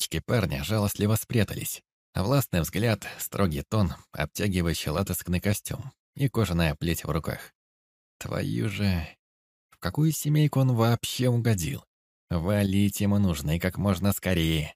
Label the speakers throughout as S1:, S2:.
S1: щечки парня жалостливо спрятались. Властный взгляд, строгий тон, обтягивающий латексный костюм и кожаная плеть в руках. Твою же... В какую семейку он вообще угодил? Валить ему нужно и как можно скорее.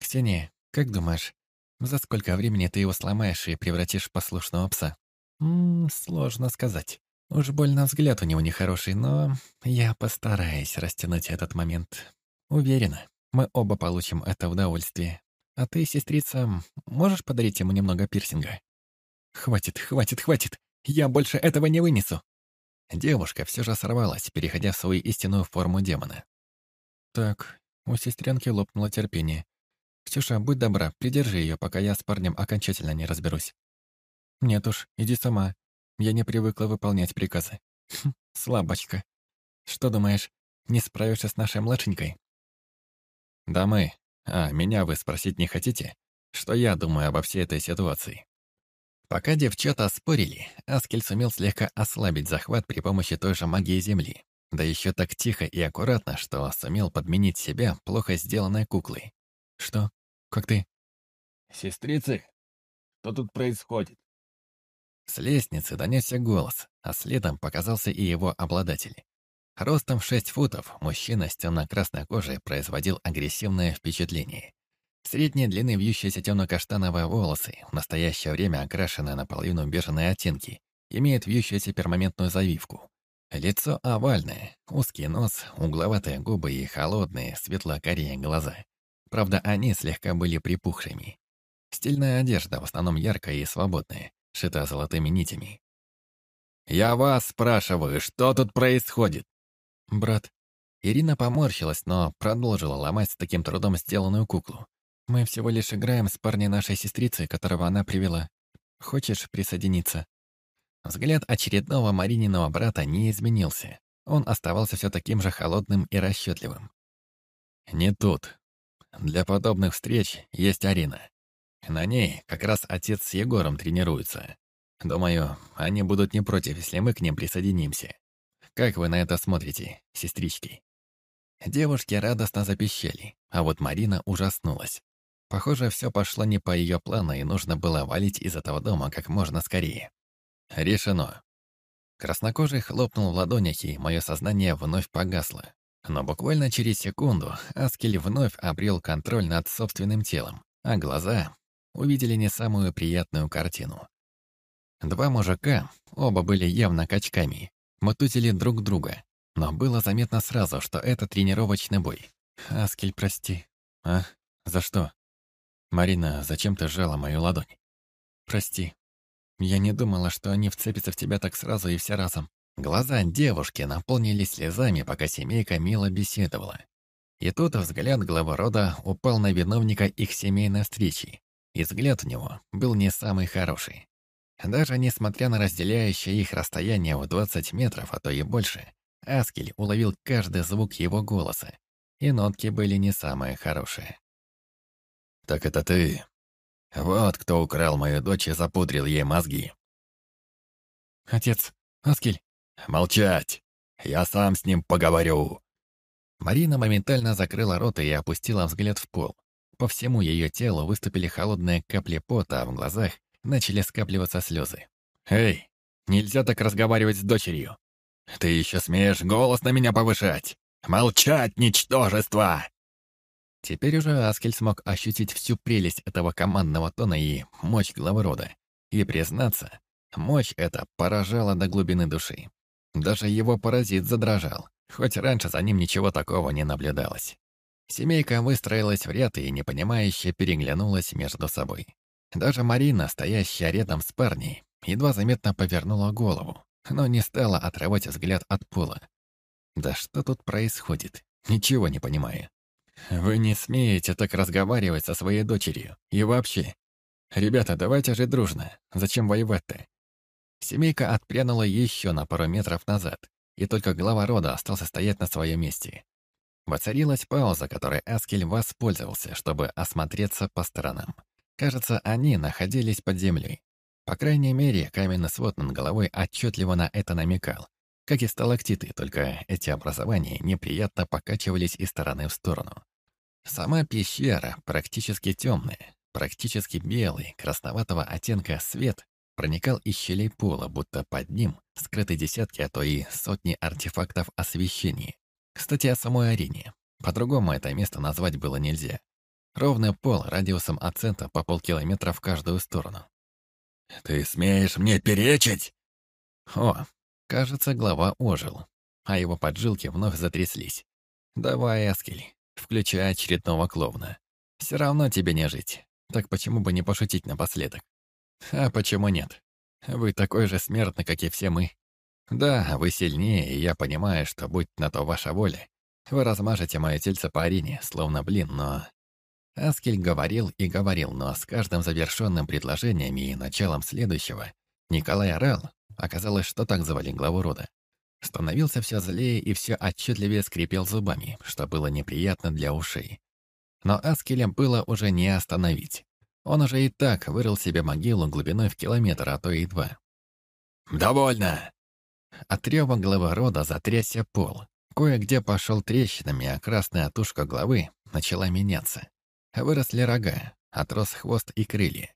S1: «Ксения, как думаешь, за сколько времени ты его сломаешь и превратишь в послушного пса?» М -м, «Сложно сказать. Уж больно взгляд у него нехороший, но я постараюсь растянуть этот момент. Уверена, мы оба получим это удовольствие. А ты, сестрица, можешь подарить ему немного пирсинга?» «Хватит, хватит, хватит! Я больше этого не вынесу!» Девушка все же сорвалась, переходя в свою истинную форму демона. Так, у сестренки лопнуло терпение. «Ксюша, будь добра, придержи ее, пока я с парнем окончательно не разберусь». «Нет уж, иди сама. Я не привыкла выполнять приказы». Хм, «Слабочка. Что думаешь, не справишься с нашей младшенькой?»
S2: «Да мы. А, меня вы спросить не хотите? Что я думаю обо всей этой ситуации?»
S1: Пока девчата спорили, Аскель сумел слегка ослабить захват при помощи той же магии Земли. Да еще так тихо и аккуратно, что сумел подменить себя плохо сделанной куклой. «Что? Как ты?»
S3: «Сестрицы, что тут происходит?»
S1: С лестницы донесся голос, а следом показался и его обладатель. Ростом в шесть футов мужчина с темно-красной кожей производил агрессивное впечатление. Средней длины вьющиеся темно-каштановые волосы, в настоящее время окрашенные наполовину беженые оттенки, имеют вьющуюся перманентную завивку. Лицо овальное, узкий нос, угловатые губы и холодные, светло-карие глаза. Правда, они слегка были припухшими. Стильная одежда, в основном яркая и свободная, шита золотыми нитями.
S3: «Я вас спрашиваю, что тут происходит?»
S1: «Брат». Ирина поморщилась, но продолжила ломать с таким трудом сделанную куклу. «Мы всего лишь играем с парнем нашей сестрицы, которого она привела. Хочешь присоединиться?» Взгляд очередного Марининого брата не изменился. Он оставался все таким же холодным и расчетливым.
S2: «Не тут. Для подобных встреч есть арена. На ней как раз отец с Егором тренируются. Думаю, они будут не против, если мы к ним присоединимся. Как вы на это смотрите, сестрички?»
S1: Девушки радостно запищали, а вот Марина ужаснулась. Похоже, все пошло не по ее плану, и нужно было валить из этого дома как можно скорее.
S2: Решено.
S1: Краснокожий хлопнул в ладонях, и мое сознание вновь погасло. Но буквально через секунду Аскель вновь обрел контроль над собственным телом, а глаза увидели не самую приятную картину. Два мужика, оба были явно качками, мутузили друг друга, но было заметно сразу, что это тренировочный бой. «Аскель, прости». «А? За что?» «Марина, зачем ты сжала мою ладонь?» «Прости. Я не думала, что они вцепятся в тебя так сразу и все разом. Глаза девушки наполнились слезами, пока семейка мило беседовала. И тут взгляд главы рода упал на виновника их семейной встречи. И взгляд у него был не самый хороший. Даже несмотря на разделяющее их расстояние в 20 метров, а то и больше, Аскель уловил каждый звук его голоса, и нотки были не самые хорошие.
S2: «Так это ты вот кто украл мою дочь и запудрил ей мозги.
S1: Отец, Аскель.
S2: Молчать. Я сам с ним поговорю.
S1: Марина моментально закрыла рот и опустила взгляд в пол. По всему ее телу выступили холодные капли пота, а в глазах начали скапливаться слезы.
S3: «Эй, нельзя так разговаривать с дочерью. Ты еще смеешь голос на меня повышать? Молчать, ничтожество!»
S1: Теперь уже Аскель смог ощутить всю прелесть этого командного тона и мощь главы рода. И признаться, мощь эта поражала до глубины души. Даже его паразит задрожал, хоть раньше за ним ничего такого не наблюдалось. Семейка выстроилась в ряд и непонимающе переглянулась между собой. Даже Марина, стоящая рядом с парней, едва заметно повернула голову, но не стала отрывать взгляд от пола. Да что тут происходит? Ничего не понимаю. Вы не смеете так разговаривать со своей дочерью. И вообще. Ребята, давайте жить дружно. Зачем воевать-то? Семейка отпрянула еще на пару метров назад, и только глава рода остался стоять на своем месте. Воцарилась пауза, которой Аскель воспользовался, чтобы осмотреться по сторонам. Кажется, они находились под землей. По крайней мере, каменный свод над головой отчетливо на это намекал. Как и сталактиты, только эти образования неприятно покачивались из стороны в сторону. Сама пещера практически темная, практически белый, красноватого оттенка свет проникал из щелей пола, будто под ним скрыты десятки, а то и сотни артефактов освещения. Кстати, о самой арене. По-другому это место назвать было нельзя. Ровный пол радиусом от центра по полкилометра в каждую сторону.
S3: «Ты смеешь мне перечить?»
S1: О, кажется, глава ожил, а его поджилки вновь затряслись. «Давай, Аскель, включай очередного клоуна. Все равно тебе не жить. Так почему бы не пошутить напоследок? А почему нет? Вы такой же смертный, как и все мы. Да, вы сильнее, и я понимаю, что, будь на то ваша воля, вы размажете мое тельце по арене, словно блин, но... Аскель говорил и говорил, но с каждым завершенным предложением и началом следующего Николай орал. Оказалось, что так звали главу рода. Становился все злее и все отчетливее скрипел зубами, что было неприятно для ушей. Но Аскеля было уже не остановить. Он уже и так вырыл себе могилу глубиной в километр, а то и два.
S3: «Довольно!»
S1: От рева главы рода затрясся пол. Кое-где пошел трещинами, а красная тушка главы начала меняться. Выросли рога, отрос хвост и крылья.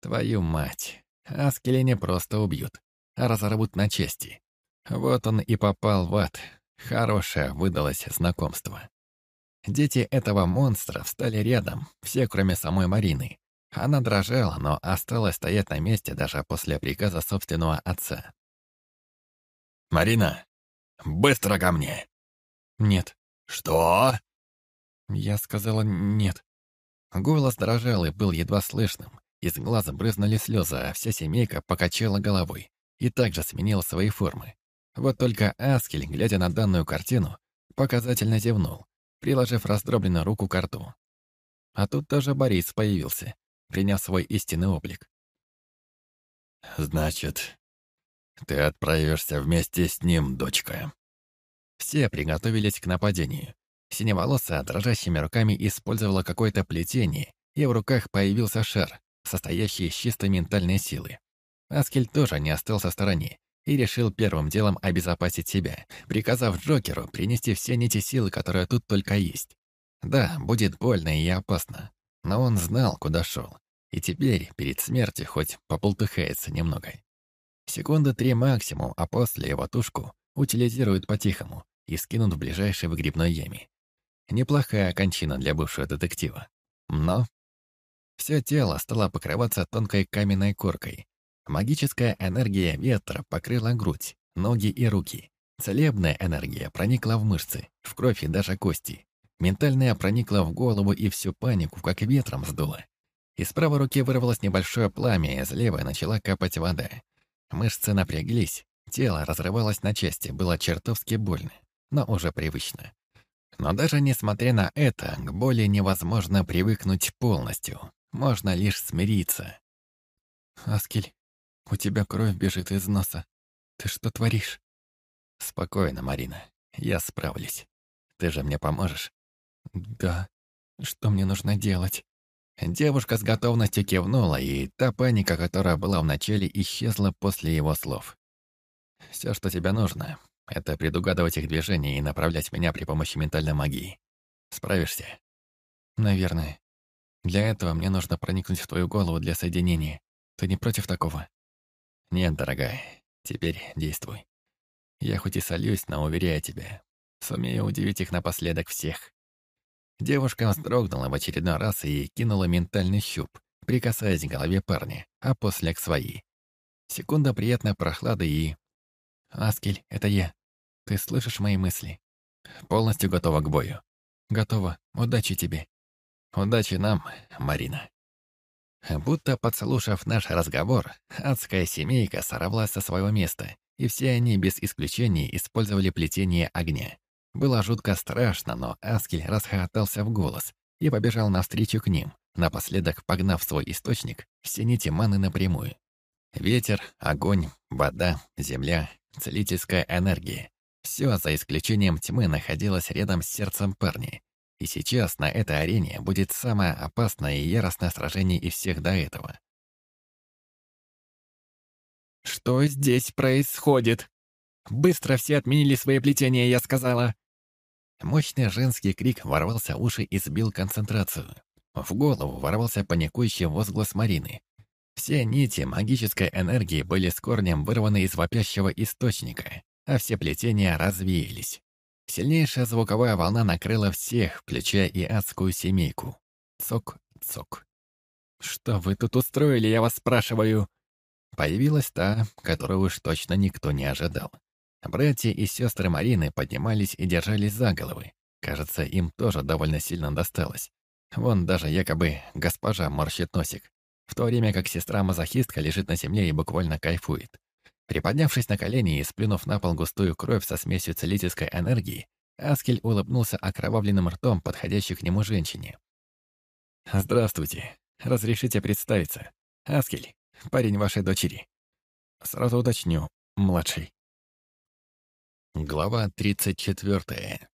S1: Твою мать, Аскеля не просто убьют, а разорвут на части. Вот он и попал в ад. Хорошее выдалось знакомство. Дети этого монстра встали рядом, все кроме самой Марины. Она дрожала, но осталась стоять на месте даже после приказа собственного отца.
S3: «Марина, быстро ко мне!»
S1: «Нет».
S3: «Что?»
S1: Я сказала «нет». Голос дрожал и был едва слышным. Из глаза брызнули слезы, а вся семейка покачала головой и также сменила свои формы. Вот только Аскель, глядя на данную картину, показательно зевнул, приложив раздробленную руку к рту. А тут тоже Борис появился, приняв свой истинный облик.
S3: «Значит, ты отправишься вместе с ним, дочка».
S1: Все приготовились к нападению. Синеволосая дрожащими руками использовала какое-то плетение, и в руках появился шар, состоящий из чистой ментальной силы. Аскель тоже не остался в стороне и решил первым делом обезопасить себя, приказав Джокеру принести все нити силы, которые тут только есть. Да, будет больно и опасно, но он знал, куда шел, и теперь, перед смертью, хоть пополтыхается немного. Секунды три максимум, а после его тушку утилизируют по-тихому и скинут в ближайшей выгребной яме. Неплохая кончина для бывшего детектива. Но все тело стало покрываться тонкой каменной коркой, Магическая энергия ветра покрыла грудь, ноги и руки. Целебная энергия проникла в мышцы, в кровь и даже кости. Ментальная проникла в голову и всю панику, как ветром сдула. Из правой руки вырвалось небольшое пламя, из левой начала капать вода. Мышцы напряглись, тело разрывалось на части, было чертовски больно, но уже привычно. Но даже несмотря на это, к боли невозможно привыкнуть полностью. Можно лишь смириться. «Аскель, у тебя кровь бежит из носа. Ты что творишь? Спокойно, Марина. Я справлюсь. Ты же мне поможешь? Да. Что мне нужно делать? Девушка с готовностью кивнула, и та паника, которая была вначале, исчезла после его слов. Все, что тебе нужно, это предугадывать их движения и направлять меня при помощи ментальной магии. Справишься? Наверное. Для этого мне нужно проникнуть в твою голову для соединения. Ты не против такого? Нет, дорогая, теперь действуй. Я хоть и сольюсь, но уверяю тебя, сумею удивить их напоследок всех. Девушка вздрогнула в очередной раз и кинула ментальный щуп, прикасаясь к голове парня, а после к своей. Секунда приятной прохлады и... «Аскель, это я. Ты слышишь мои мысли?» «Полностью готова к бою». «Готова. Удачи тебе». «Удачи нам, Марина». Будто подслушав наш разговор, адская семейка сорвалась со своего места, и все они без исключения использовали плетение огня. Было жутко страшно, но Аскель расхохотался в голос и побежал навстречу к ним, напоследок погнав свой источник все нити маны напрямую. Ветер, огонь, вода, земля, целительская энергия. Все, за исключением тьмы, находилось рядом с сердцем парня, и сейчас на этой арене будет самое опасное и яростное сражение из всех до этого. «Что здесь происходит? Быстро все отменили свои плетения, я сказала!» Мощный женский крик ворвался в уши и сбил концентрацию. В голову ворвался паникующий возглас Марины. Все нити магической энергии были с корнем вырваны из вопящего источника, а все плетения развеялись. Сильнейшая звуковая волна накрыла всех, включая и адскую семейку. Цок-цок. «Что вы тут устроили, я вас спрашиваю?» Появилась та, которую уж точно никто не ожидал. Братья и сестры Марины поднимались и держались за головы. Кажется, им тоже довольно сильно досталось. Вон даже якобы госпожа морщит носик, в то время как сестра-мазохистка лежит на земле и буквально кайфует. Приподнявшись на колени и сплюнув на пол густую кровь со смесью целительской энергии, Аскель улыбнулся окровавленным ртом подходящей к нему женщине. «Здравствуйте. Разрешите представиться. Аскель, парень вашей дочери. Сразу уточню, младший». Глава 34.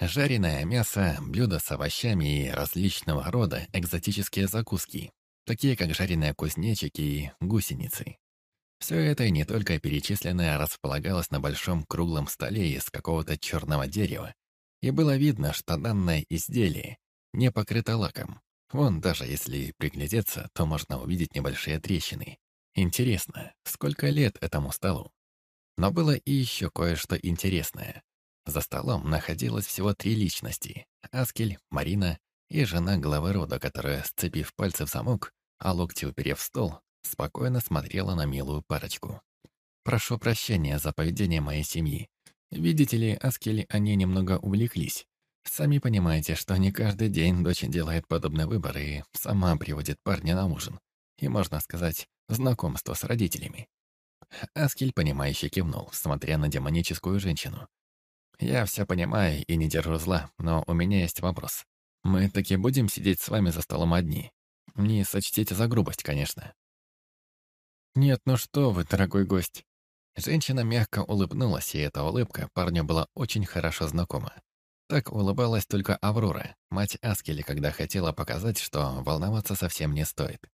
S1: Жареное мясо, блюда с овощами и различного рода экзотические закуски, такие как жареные кузнечики и гусеницы. Все это не только перечисленное располагалось на большом круглом столе из какого-то черного дерева, и было видно, что данное изделие не покрыто лаком. Вон, даже если приглядеться, то можно увидеть небольшие трещины. Интересно, сколько лет этому столу? Но было и еще кое-что интересное. За столом находилось всего три личности — Аскель, Марина и жена главы рода, которая, сцепив пальцы в замок, а локти уперев в стол, спокойно смотрела на милую парочку. «Прошу прощения за поведение моей семьи. Видите ли, Аскель, они немного увлеклись. Сами понимаете, что не каждый день дочь делает подобный выбор и сама приводит парня на ужин. И, можно сказать, знакомство с родителями». Аскель, понимающе кивнул, смотря на демоническую женщину. «Я все понимаю и не держу зла, но у меня есть вопрос. Мы таки будем сидеть с вами за столом одни? Не сочтите за грубость, конечно. «Нет, ну что вы, дорогой гость». Женщина мягко улыбнулась, и эта улыбка парню была очень хорошо знакома. Так улыбалась только Аврора, мать Аскели, когда хотела показать, что волноваться совсем не стоит.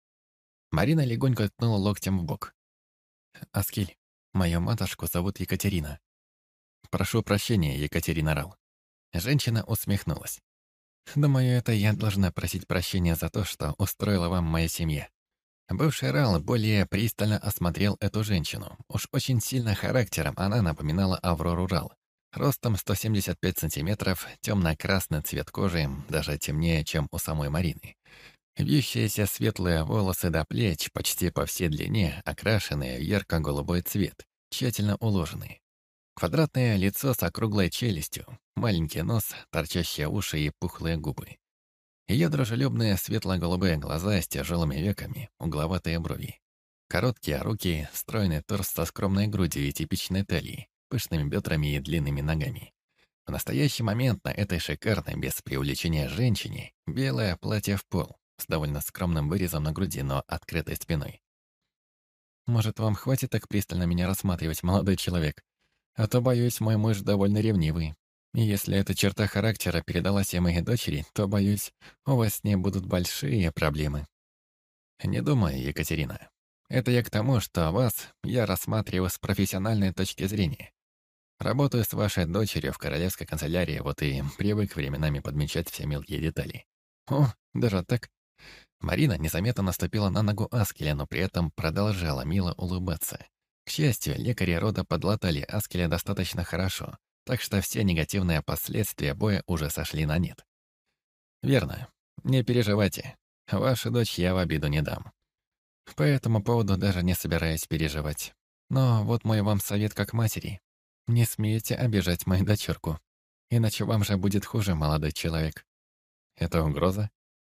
S1: Марина легонько ткнула локтем в бок. «Аскель, мою матушку зовут Екатерина». «Прошу прощения, Екатерина Рал». Женщина усмехнулась. «Думаю, это я должна просить прощения за то, что устроила вам моя семья. Бывший Рал более пристально осмотрел эту женщину. Уж очень сильно характером она напоминала Аврору Рал. Ростом 175 сантиметров, темно-красный цвет кожи, даже темнее, чем у самой Марины. Вьющиеся светлые волосы до плеч, почти по всей длине, окрашенные в ярко-голубой цвет, тщательно уложенные. Квадратное лицо с округлой челюстью, маленький нос, торчащие уши и пухлые губы. Ее дружелюбные светло-голубые глаза с тяжелыми веками, угловатые брови. Короткие руки, стройный торс со скромной грудью и типичной талией, пышными бедрами и длинными ногами. В настоящий момент на этой шикарной, без преувеличения женщине, белое платье в пол, с довольно скромным вырезом на груди, но открытой спиной. «Может, вам хватит так пристально меня рассматривать, молодой человек? А то, боюсь, мой муж довольно ревнивый. И если эта черта характера передалась и моей дочери, то, боюсь, у вас с ней будут большие проблемы. Не думаю, Екатерина. Это я к тому, что вас я рассматриваю с профессиональной точки зрения. Работаю с вашей дочерью в королевской канцелярии, вот и привык временами подмечать все мелкие детали. О, даже так. Марина незаметно наступила на ногу Аскеля, но при этом продолжала мило улыбаться. К счастью, лекари рода подлатали Аскеля достаточно хорошо, так что все негативные последствия боя уже сошли на нет. Верно. Не переживайте. Вашу дочь я в обиду не дам. По этому поводу даже не собираюсь переживать. Но вот мой вам совет как матери. Не смейте обижать мою дочерку. Иначе вам же будет хуже, молодой человек. Это угроза?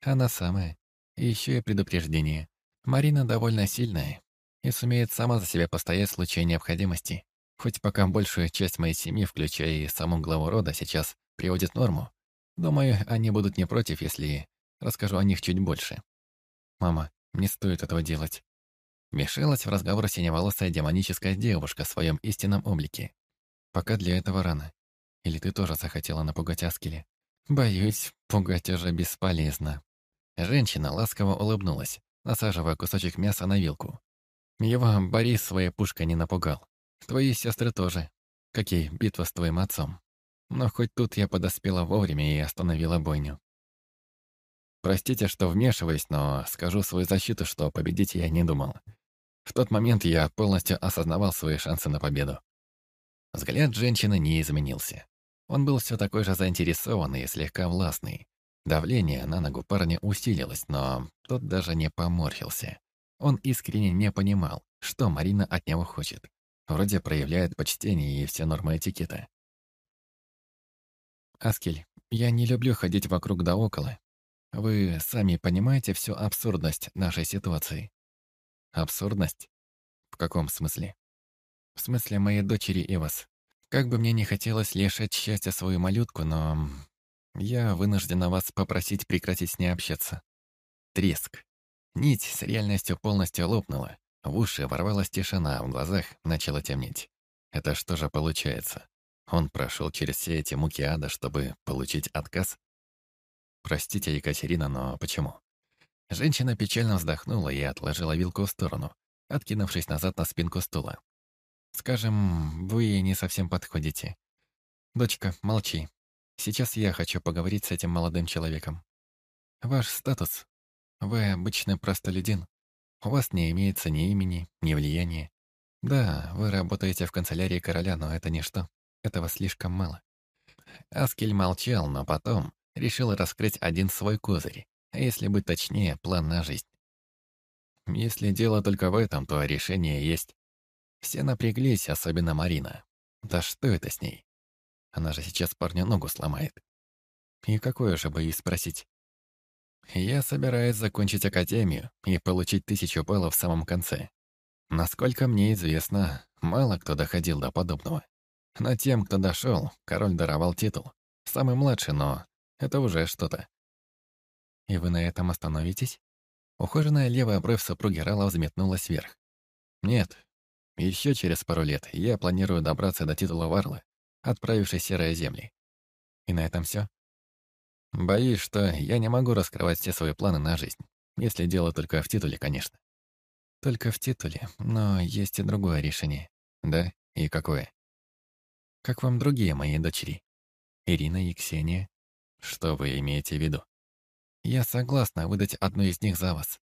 S1: Она самая. И еще и предупреждение. Марина довольно сильная и сумеет сама за себя постоять в случае необходимости. Хоть пока большую часть моей семьи, включая и саму главу рода, сейчас приводит норму, думаю, они будут не против, если расскажу о них чуть больше. Мама, не стоит этого делать. Мешалась в разговор синеволосая демоническая девушка в своем истинном облике. Пока для этого рано. Или ты тоже захотела напугать Аскеля? Боюсь, пугать уже бесполезно. Женщина ласково улыбнулась, насаживая кусочек мяса на вилку. Его Борис своей пушкой не напугал. Твои сестры тоже. Какие битва с твоим отцом? Но хоть тут я подоспела вовремя и остановила бойню. Простите, что вмешиваюсь, но скажу свою защиту, что победить я не думал. В тот момент я полностью осознавал свои шансы на победу. Взгляд женщины не изменился. Он был все такой же заинтересованный и слегка властный. Давление на ногу парня усилилось, но тот даже не поморщился. Он искренне не понимал, что Марина от него хочет. Вроде проявляет почтение и все нормы этикета. «Аскель, я не люблю ходить вокруг да около. Вы сами понимаете всю абсурдность нашей ситуации?» «Абсурдность? В каком смысле?» «В смысле моей дочери и вас. Как бы мне не хотелось лишать счастья свою малютку, но я вынуждена вас попросить прекратить с ней общаться. Треск. Нить с реальностью полностью лопнула. В уши ворвалась тишина, в глазах начало темнеть. Это что же получается? Он прошел через все эти муки ада, чтобы получить отказ? Простите, Екатерина, но почему? Женщина печально вздохнула и отложила вилку в сторону, откинувшись назад на спинку стула. Скажем, вы не совсем подходите. Дочка, молчи. Сейчас я хочу поговорить с этим молодым человеком. Ваш статус. Вы обычный простолюдин. У вас не имеется ни имени, ни влияния. Да, вы работаете в канцелярии короля, но это ничто. Этого слишком мало. Аскель молчал, но потом решил раскрыть один свой козырь, а если быть точнее, план на жизнь. Если дело только в этом, то решение есть. Все напряглись, особенно Марина. Да что это с ней? Она же сейчас парню ногу сломает. И какое же бы ей спросить? Я собираюсь закончить академию и получить тысячу баллов в самом конце. Насколько мне известно, мало кто доходил до подобного. Но тем, кто дошел, король даровал титул. Самый младший, но это уже что-то. И вы на этом остановитесь? Ухоженная левая бровь супруги Рала взметнулась вверх. Нет, еще через пару лет я планирую добраться до титула Варлы, отправившись в Серые Земли. И на этом все. Боюсь, что я не могу раскрывать все свои планы на жизнь. Если дело только в титуле, конечно. Только в титуле, но есть и другое решение. Да? И какое? Как вам другие мои дочери? Ирина и Ксения? Что вы имеете в виду? Я согласна выдать одну из них за вас.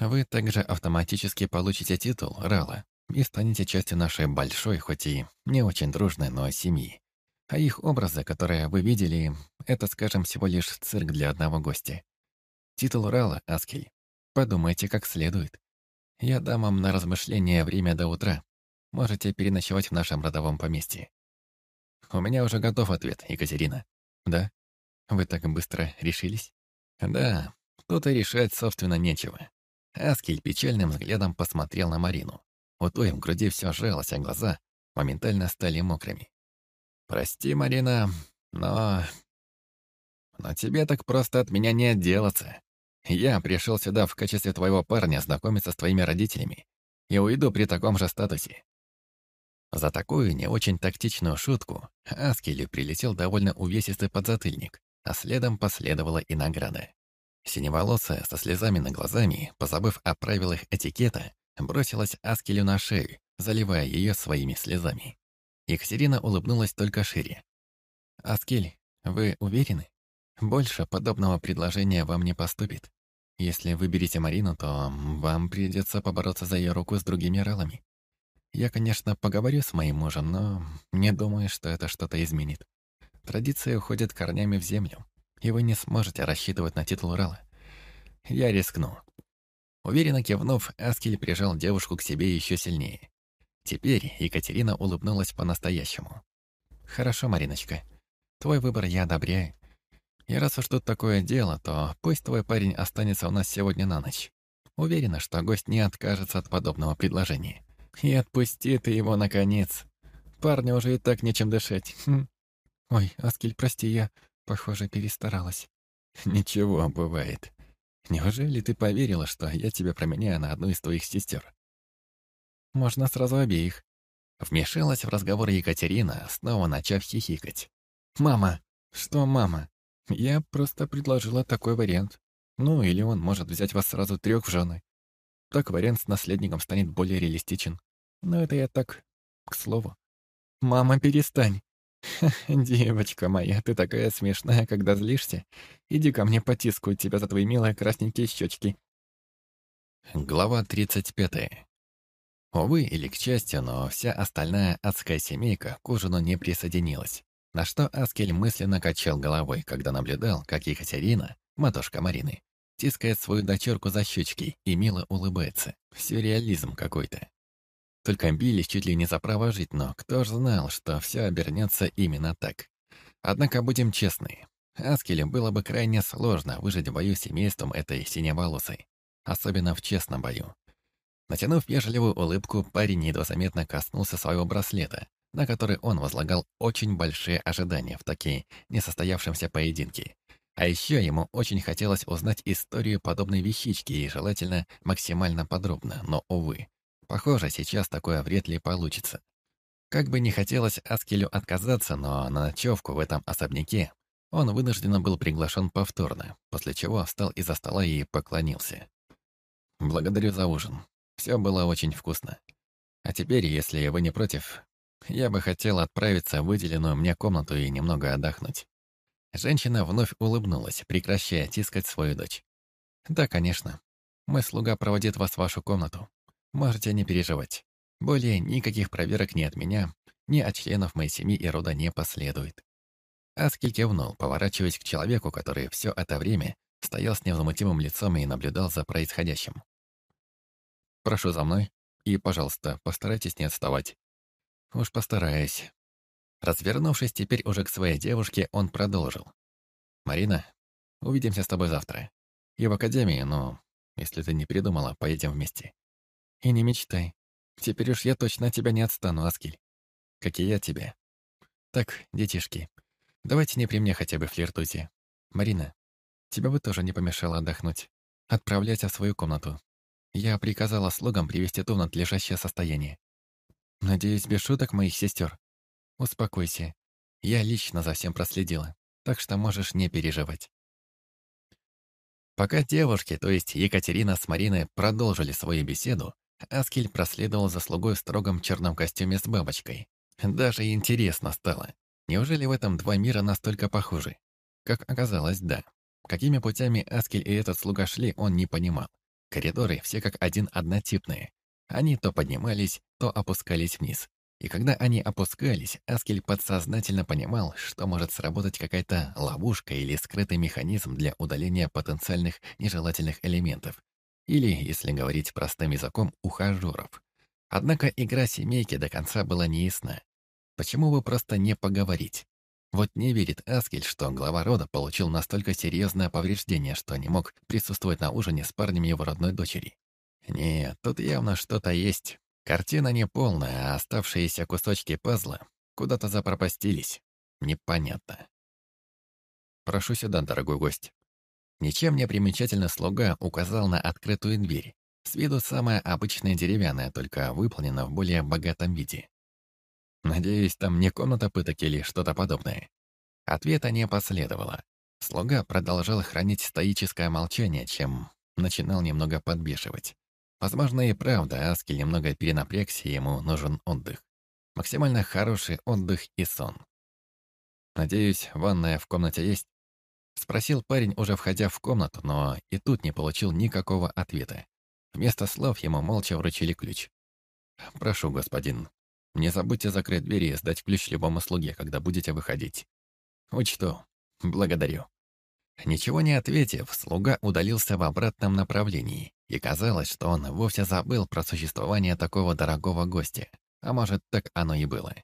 S1: Вы также автоматически получите титул Рала, и станете частью нашей большой, хоть и не очень дружной, но семьи. А их образы, которые вы видели, это, скажем, всего лишь цирк для одного гостя. Титул Рала, Аскель. Подумайте как следует. Я дам вам на размышление время до утра. Можете переночевать в нашем родовом поместье. У меня уже готов ответ, Екатерина. Да? Вы так быстро решились? Да, тут и решать, собственно, нечего. Аскель печальным взглядом посмотрел на Марину. У той в груди все сжалось, а глаза моментально стали мокрыми. «Прости, Марина, но... Но тебе так просто от меня не отделаться. Я пришел сюда в качестве твоего парня знакомиться с твоими родителями и уйду при таком же статусе». За такую не очень тактичную шутку Аскелю прилетел довольно увесистый подзатыльник, а следом последовала и награда. Синеволосая, со слезами на глазами, позабыв о правилах этикета, бросилась Аскелю на шею, заливая ее своими слезами. Екатерина улыбнулась только шире. «Аскель, вы уверены? Больше подобного предложения вам не поступит. Если выберете Марину, то вам придется побороться за ее руку с другими ралами. Я, конечно, поговорю с моим мужем, но не думаю, что это что-то изменит. Традиции уходят корнями в землю, и вы не сможете рассчитывать на титул Рала. Я рискну. Уверенно кивнув, Аскель прижал девушку к себе еще сильнее. Теперь Екатерина улыбнулась по-настоящему. «Хорошо, Мариночка. Твой выбор я одобряю. И раз уж тут такое дело, то пусть твой парень останется у нас сегодня на ночь. Уверена, что гость не откажется от подобного предложения. И отпусти ты его, наконец. Парню уже и так нечем дышать. Хм. Ой, Аскель, прости, я, похоже, перестаралась. Ничего, бывает. Неужели ты поверила, что я тебя променяю на одну из твоих сестер? Можно сразу обеих. Вмешалась в разговор Екатерина, снова начав хихикать. «Мама!» «Что, мама?» «Я просто предложила такой вариант. Ну, или он может взять вас сразу трех в жены. Так вариант с наследником станет более реалистичен. Но это я так, к слову». «Мама, перестань. девочка моя, ты такая смешная, когда злишься. Иди ко мне потискаю тебя за твои милые красненькие щечки».
S2: Глава 35. Увы или к счастью, но вся остальная адская семейка к ужину не присоединилась. На что Аскель мысленно качал головой, когда наблюдал, как Екатерина, матушка Марины, тискает свою дочерку за щечки и мило улыбается. Сюрреализм какой-то. Только бились чуть ли не за право жить, но кто ж знал, что все обернется именно так. Однако будем честны, Аскелю было бы крайне сложно выжить в бою семейством этой синеволосой, особенно в честном бою. Натянув вежливую улыбку, парень едва заметно коснулся своего браслета, на который он возлагал очень большие ожидания в такие несостоявшемся поединке. А еще ему очень хотелось узнать историю подобной вещички и желательно максимально подробно, но, увы, Похоже, сейчас такое вряд ли получится. Как бы не хотелось Аскелю отказаться, но на ночевку в этом особняке он вынужденно был приглашен повторно, после чего встал из-за стола и поклонился. «Благодарю за ужин. Все было очень вкусно. А теперь, если вы не против, я бы хотел отправиться в выделенную мне комнату и немного отдохнуть». Женщина вновь улыбнулась, прекращая тискать свою дочь. «Да, конечно. Мой слуга проводит вас в вашу комнату. Можете не переживать. Более никаких проверок ни от меня, ни от членов моей семьи и рода не последует. Аскель кивнул, поворачиваясь к человеку, который все это время стоял с невозмутимым лицом и наблюдал за происходящим. «Прошу за мной, и, пожалуйста, постарайтесь не отставать». «Уж постараюсь». Развернувшись теперь уже к своей девушке, он продолжил. «Марина, увидимся с тобой завтра. И в академии, но, если ты не передумала, поедем вместе. И не мечтай. Теперь уж я точно тебя не отстану, Аскель. Как и я тебе. Так, детишки, давайте не при мне хотя бы флиртуйте. Марина, тебе бы тоже не помешало отдохнуть. Отправляйся в свою комнату. Я приказала слугам привести ту в надлежащее состояние. Надеюсь, без шуток моих сестер. Успокойся. Я лично за всем проследила, так что можешь не переживать. Пока девушки, то есть Екатерина с Мариной, продолжили свою беседу, Аскель проследовал за слугой в строгом черном костюме с бабочкой. Даже интересно стало. Неужели в этом два мира настолько похожи? Как оказалось, да. Какими путями Аскель и этот слуга шли, он не понимал. Коридоры все как один однотипные. Они то поднимались, то опускались вниз. И когда они опускались, Аскель подсознательно понимал, что может сработать какая-то ловушка или скрытый механизм для удаления потенциальных нежелательных элементов, или, если говорить простым языком, ухажеров. Однако игра семейки до конца была неясна. Почему бы просто не поговорить? Вот не верит Аскель, что глава рода получил настолько серьезное повреждение, что не мог присутствовать на ужине с парнем его родной дочери. Нет, тут явно что-то есть. Картина не полная, а оставшиеся кусочки пазла куда-то запропастились. Непонятно. «Прошу сюда, дорогой гость», Ничем не примечательный слуга указал на открытую дверь. С виду самая обычная деревянная, только выполнена в более богатом виде. Надеюсь, там не комната пыток или что-то подобное. Ответа не последовало. Слуга продолжал хранить стоическое молчание, чем начинал немного подбешивать. Возможно, и правда, Аскель немного перенапрягся, ему нужен отдых. Максимально хороший отдых и сон. Надеюсь, ванная в комнате есть? Спросил парень, уже входя в комнату, но и тут не получил никакого ответа. Вместо слов ему молча вручили ключ. «Прошу, господин, не забудьте закрыть двери и сдать ключ любому слуге, когда будете выходить». «Учту. Благодарю». Ничего не ответив, слуга удалился в обратном направлении, и казалось, что он вовсе забыл про существование такого дорогого гостя. А может, так оно и было.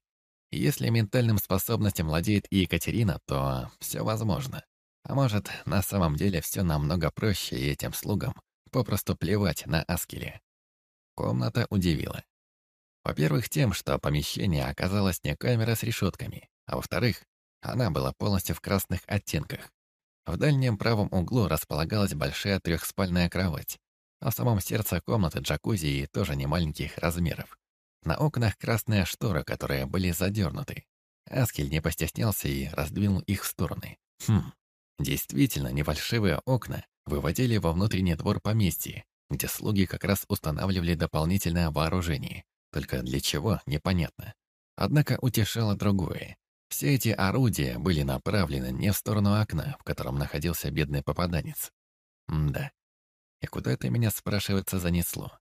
S2: Если ментальным способностям владеет и Екатерина, то все возможно. А может, на самом деле все намного проще, и этим слугам попросту плевать на Аскеле. Комната удивила. Во-первых, тем, что помещение оказалось не камера с решетками, а во-вторых, она была полностью в красных оттенках. В дальнем правом углу располагалась большая трехспальная кровать, а в самом сердце комнаты джакузи и тоже немаленьких размеров. На окнах красные шторы, которые были задернуты. Аскель не постеснялся и раздвинул их в стороны. Хм, Действительно, небольшие окна выводили во внутренний двор поместья, где слуги как раз устанавливали дополнительное вооружение. Только для чего, непонятно. Однако утешало другое.
S1: Все эти орудия были направлены не в сторону окна, в котором находился бедный попаданец. М да. И куда это меня, спрашивается, занесло?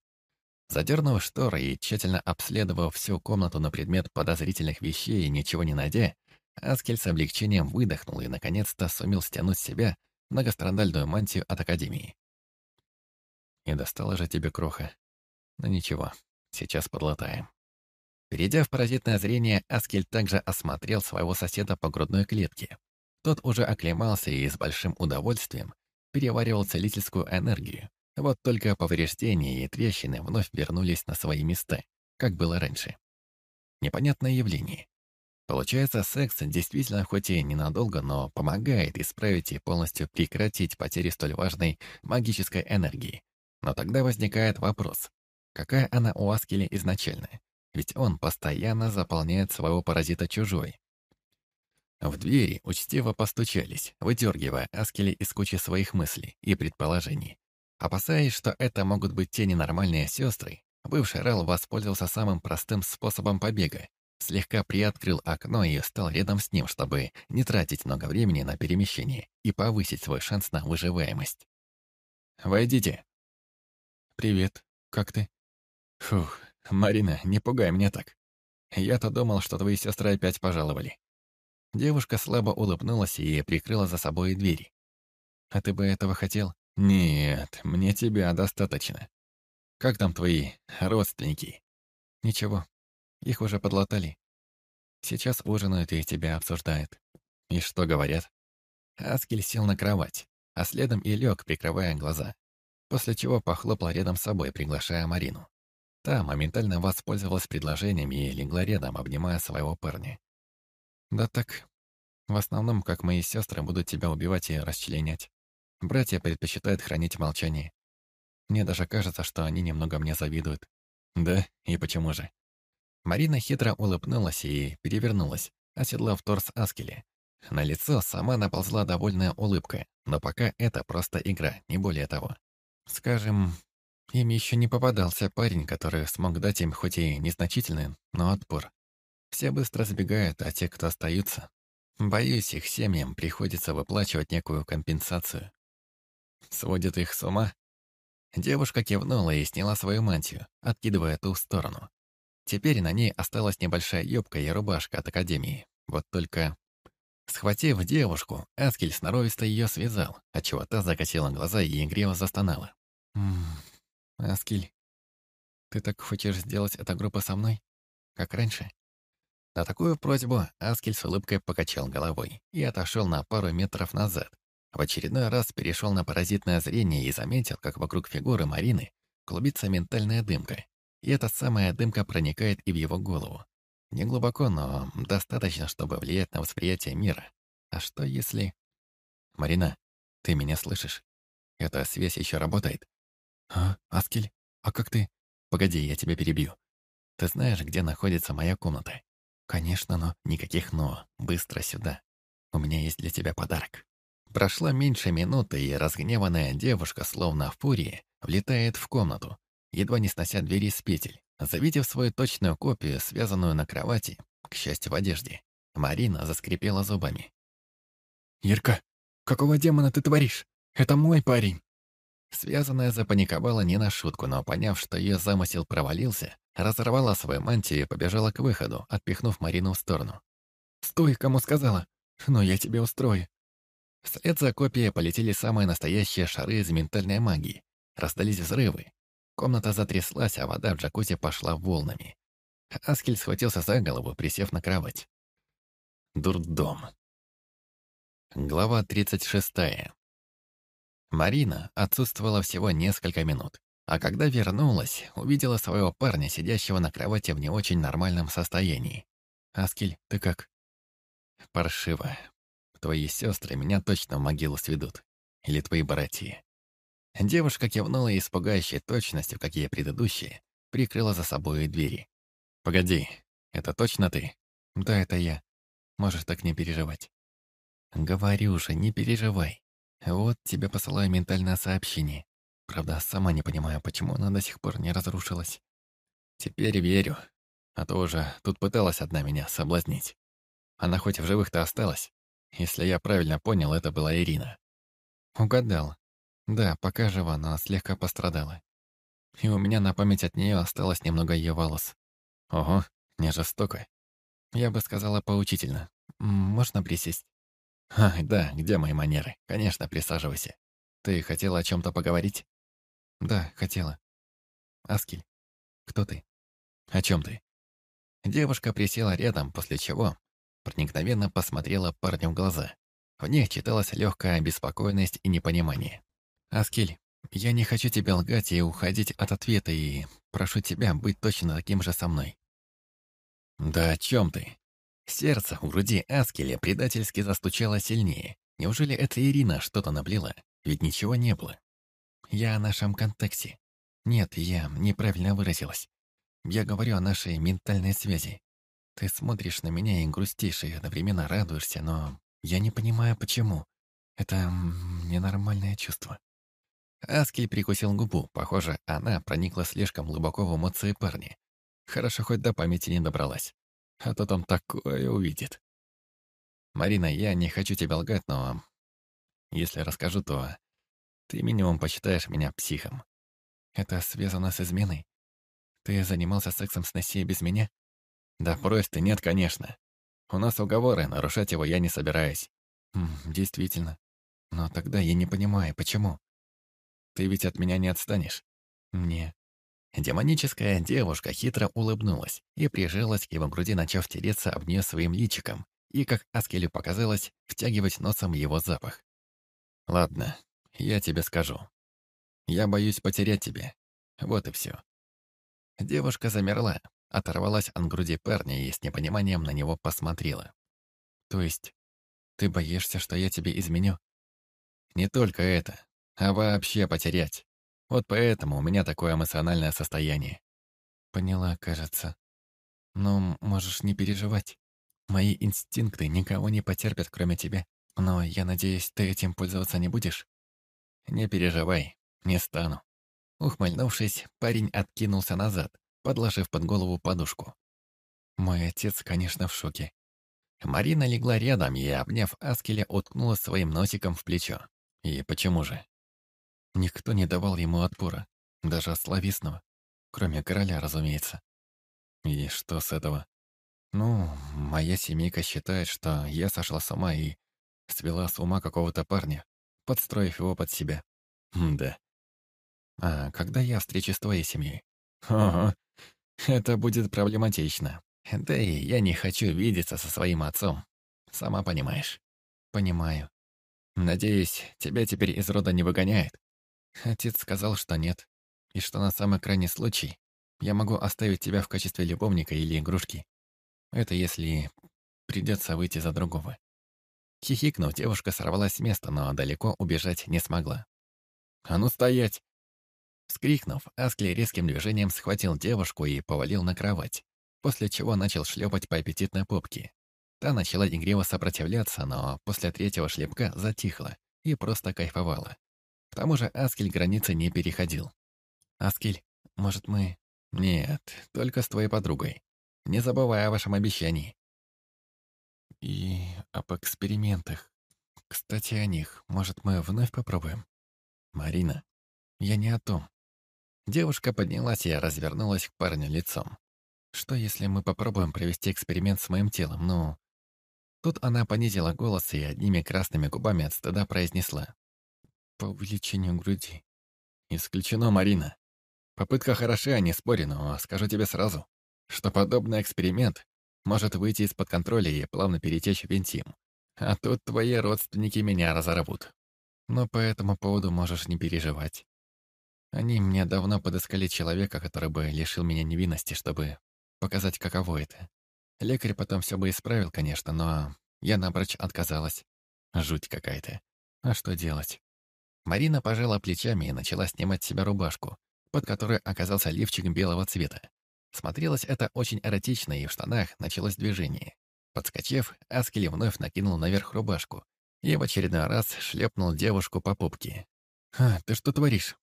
S1: Задернув шторы и тщательно обследовав всю комнату на предмет подозрительных вещей ничего не найдя, Аскель с облегчением выдохнул и, наконец-то, сумел стянуть с себя многострадальную мантию от Академии. И достала же тебе кроха. Но ну, ничего, сейчас подлатаем. Перейдя в паразитное зрение, Аскель также осмотрел своего соседа по грудной клетке. Тот уже оклемался и с большим удовольствием переваривал целительскую энергию. Вот только повреждения и трещины вновь вернулись на свои места, как было раньше. Непонятное явление. Получается, секс действительно хоть и ненадолго, но помогает исправить и полностью прекратить потери столь важной магической энергии. Но тогда возникает вопрос, какая она у Аскеля изначально? Ведь он постоянно заполняет своего паразита чужой. В двери учтиво постучались, выдергивая Аскеля из кучи своих мыслей и предположений. Опасаясь, что это могут быть те ненормальные сестры, бывший Рэл воспользовался самым простым способом побега. Слегка приоткрыл окно и встал рядом с ним, чтобы не тратить много времени на перемещение и повысить свой шанс на выживаемость. «Войдите». «Привет. Как ты?» «Фух, Марина, не пугай меня так. Я-то думал, что твои сестры опять пожаловали. Девушка слабо улыбнулась и прикрыла за собой двери. А ты бы этого хотел? Нет, мне тебя достаточно. Как там твои родственники? Ничего, их уже подлатали. Сейчас ужинают и тебя обсуждают. И что говорят? Аскель сел на кровать, а следом и лег, прикрывая глаза. После чего похлопал рядом с собой, приглашая Марину. Та моментально воспользовалась предложением и легла рядом, обнимая своего парня. «Да так. В основном, как мои сестры будут тебя убивать и расчленять. Братья предпочитают хранить молчание. Мне даже кажется, что они немного мне завидуют. Да, и почему же?» Марина хитро улыбнулась и перевернулась, оседлав торс Аскели. На лицо сама наползла довольная улыбка, но пока это просто игра, не более того. Скажем, им еще не попадался парень, который смог дать им хоть и незначительный, но отпор. Все быстро сбегают, а те, кто остаются, боюсь, их семьям приходится выплачивать некую компенсацию. Сводит их с ума? Девушка кивнула и сняла свою мантию, откидывая ту в сторону. Теперь на ней осталась небольшая юбка и рубашка от Академии. Вот только... Схватив девушку, Аскель сноровисто ее связал, отчего та закатила глаза и игриво застонала. «М Аскиль, ты так хочешь сделать эту группу со мной? Как раньше?» На такую просьбу Аскель с улыбкой покачал головой и отошел на пару метров назад. В очередной раз перешел на паразитное зрение и заметил, как вокруг фигуры Марины клубится ментальная дымка. И эта самая дымка проникает и в его голову. Не глубоко, но достаточно, чтобы влиять на восприятие мира. А что если... «Марина, ты меня слышишь? Эта связь еще работает?» «А, Аскель, а как ты?» «Погоди, я тебя перебью. Ты знаешь, где находится моя комната?» «Конечно, но никаких «но». Быстро сюда. У меня есть для тебя подарок». Прошла меньше минуты, и разгневанная девушка, словно в фурии, влетает в комнату, едва не снося двери с петель. Завидев свою точную копию, связанную на кровати, к счастью, в одежде, Марина заскрипела зубами. «Ирка, какого демона ты творишь? Это мой парень!» Связанная запаниковала не на шутку, но поняв, что ее замысел провалился, разорвала свою мантию и побежала к выходу, отпихнув Марину в сторону. «Стой, кому сказала! Но я тебе устрою!» Вслед за копией полетели самые настоящие шары из ментальной магии. Раздались взрывы. Комната затряслась, а вода в джакузи пошла волнами. Аскель схватился за голову, присев на кровать. Дурдом. Глава тридцать шестая. Марина отсутствовала всего несколько минут, а когда вернулась, увидела своего парня, сидящего на кровати в не очень нормальном состоянии. «Аскель, ты как?» «Паршиво. Твои сестры меня точно в могилу сведут. Или твои братья». Девушка кивнула и с точностью, как и предыдущие, прикрыла за собой двери. «Погоди, это точно ты?» «Да, это я. Можешь так не переживать». «Говорю же, не переживай. Вот тебе посылаю ментальное сообщение. Правда, сама не понимаю, почему она до сих пор не разрушилась. Теперь верю. А то уже тут пыталась одна меня соблазнить. Она хоть в живых-то осталась? Если я правильно понял, это была Ирина. Угадал. Да, пока жива, но слегка пострадала. И у меня на память от нее осталось немного ее волос. Ого, не жестоко. Я бы сказала поучительно. Можно присесть? А, да, где мои манеры? Конечно, присаживайся. Ты хотела о чем-то поговорить? Да, хотела. Аскель, кто ты? О чем ты? Девушка присела рядом, после чего проникновенно посмотрела парню в глаза. В них читалась легкая обеспокоенность и непонимание. «Аскель, я не хочу тебя лгать и уходить от ответа, и прошу тебя быть точно таким же со мной». «Да о чем ты?» Сердце у груди Аскеля предательски застучало сильнее. Неужели это Ирина что-то наплела? Ведь ничего не было. Я о нашем контексте. Нет, я неправильно выразилась. Я говорю о нашей ментальной связи. Ты смотришь на меня и грустишь, и одновременно радуешься, но я не понимаю, почему. Это ненормальное чувство. Аскель прикусил губу. Похоже, она проникла слишком глубоко в эмоции парня. Хорошо, хоть до памяти не добралась. А то там такое увидит. Марина, я не хочу тебя лгать, но... Если расскажу, то ты минимум посчитаешь меня психом. Это связано с изменой? Ты занимался сексом с Нессией без меня? Да брось ты, нет, конечно. У нас уговоры, нарушать его я не собираюсь. М, действительно. Но тогда я не понимаю, почему. Ты ведь от меня не отстанешь? Не. Демоническая девушка хитро улыбнулась и прижалась к его груди, начав тереться об нее своим личиком, и, как Аскелю показалось, втягивать носом его запах. «Ладно, я тебе скажу. Я боюсь потерять тебя. Вот и все. Девушка замерла, оторвалась от груди парня и с непониманием на него посмотрела. «То есть ты боишься, что я тебе изменю?» «Не только это, а вообще потерять. Вот поэтому у меня такое эмоциональное состояние». «Поняла, кажется. Но можешь не переживать. Мои инстинкты никого не потерпят, кроме тебя. Но я надеюсь, ты этим пользоваться не будешь?» «Не переживай, не стану». Ухмыльнувшись, парень откинулся назад, подложив под голову подушку. Мой отец, конечно, в шоке. Марина легла рядом и, обняв Аскеля, уткнула своим носиком в плечо. И почему же? Никто не давал ему отпора, даже словесного, кроме короля, разумеется. И что с этого? Ну, моя семейка считает, что я сошла с ума и свела с ума какого-то парня, подстроив его под себя. М да. А когда я встречусь с твоей семьей? Ого, это будет проблематично. Да и я не хочу видеться со своим отцом. Сама понимаешь. Понимаю. Надеюсь, тебя теперь из рода не выгоняет? Отец сказал, что нет. И что на самый крайний случай я могу оставить тебя в качестве любовника или игрушки. Это если придется выйти за другого. Хихикнув, девушка сорвалась с места, но далеко убежать не смогла. «А ну стоять!» Вскрикнув, Аскли резким движением схватил девушку и повалил на кровать, после чего начал шлепать по аппетитной попке. Та начала игриво сопротивляться, но после третьего шлепка затихла и просто кайфовала. К тому же Аскель границы не переходил. «Аскель, может, мы...» «Нет, только с твоей подругой. Не забывай о вашем обещании». «И об экспериментах. Кстати, о них. Может, мы вновь попробуем?» «Марина, я не о том. Девушка поднялась и развернулась к парню лицом. «Что, если мы попробуем провести эксперимент с моим телом, ну...» Тут она понизила голос и одними красными губами от стыда произнесла. «По увеличению груди». «Исключено, Марина. Попытка хороша, не спорю, но скажу тебе сразу, что подобный эксперимент может выйти из-под контроля и плавно перетечь в интим. А тут твои родственники меня разорвут. Но по этому поводу можешь не переживать. Они мне давно подыскали человека, который бы лишил меня невинности, чтобы показать, каково это. Лекарь потом все бы исправил, конечно, но я напрочь отказалась. Жуть какая-то. А что делать? Марина пожала плечами и начала снимать с себя рубашку, под которой оказался лифчик белого цвета. Смотрелось это очень эротично, и в штанах началось движение. Подскочив, Аскели вновь накинул наверх рубашку и в очередной раз шлепнул девушку по попке. «А, ты что творишь?»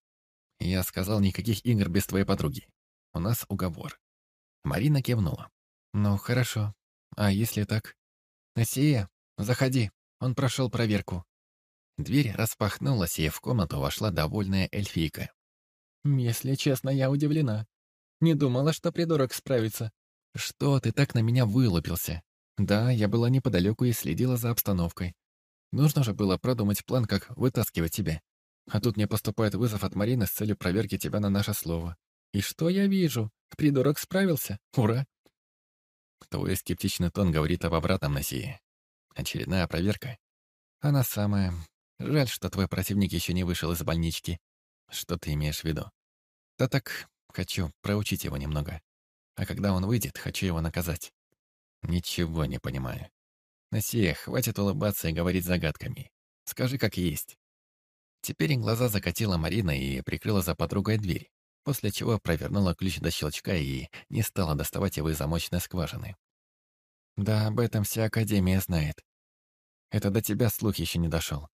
S1: Я сказал, никаких игр без твоей подруги. У нас уговор. Марина кивнула. Ну, хорошо. А если так? «Насия, заходи, он прошел проверку». Дверь распахнулась, и в комнату вошла довольная эльфийка. «Если честно, я удивлена. Не думала, что придурок справится. Что ты так на меня вылупился? Да, я была неподалеку и следила за обстановкой. Нужно же было продумать план, как вытаскивать тебя. А тут мне поступает вызов от Марины с целью проверки тебя на наше слово. И что я вижу? Придурок справился. Ура!
S2: Твой скептичный тон говорит об обратном Насии. Очередная проверка. Она самая. Жаль, что твой противник еще не вышел из больнички. Что ты имеешь в виду? Да так, хочу проучить его немного. А когда он выйдет, хочу его наказать. Ничего не понимаю. Насия, хватит улыбаться и говорить загадками. Скажи, как есть. Теперь глаза закатила Марина и прикрыла за подругой дверь, после чего провернула ключ до щелчка и не стала доставать его из замочной скважины. Да, об этом вся Академия знает. Это до тебя слух еще не дошел.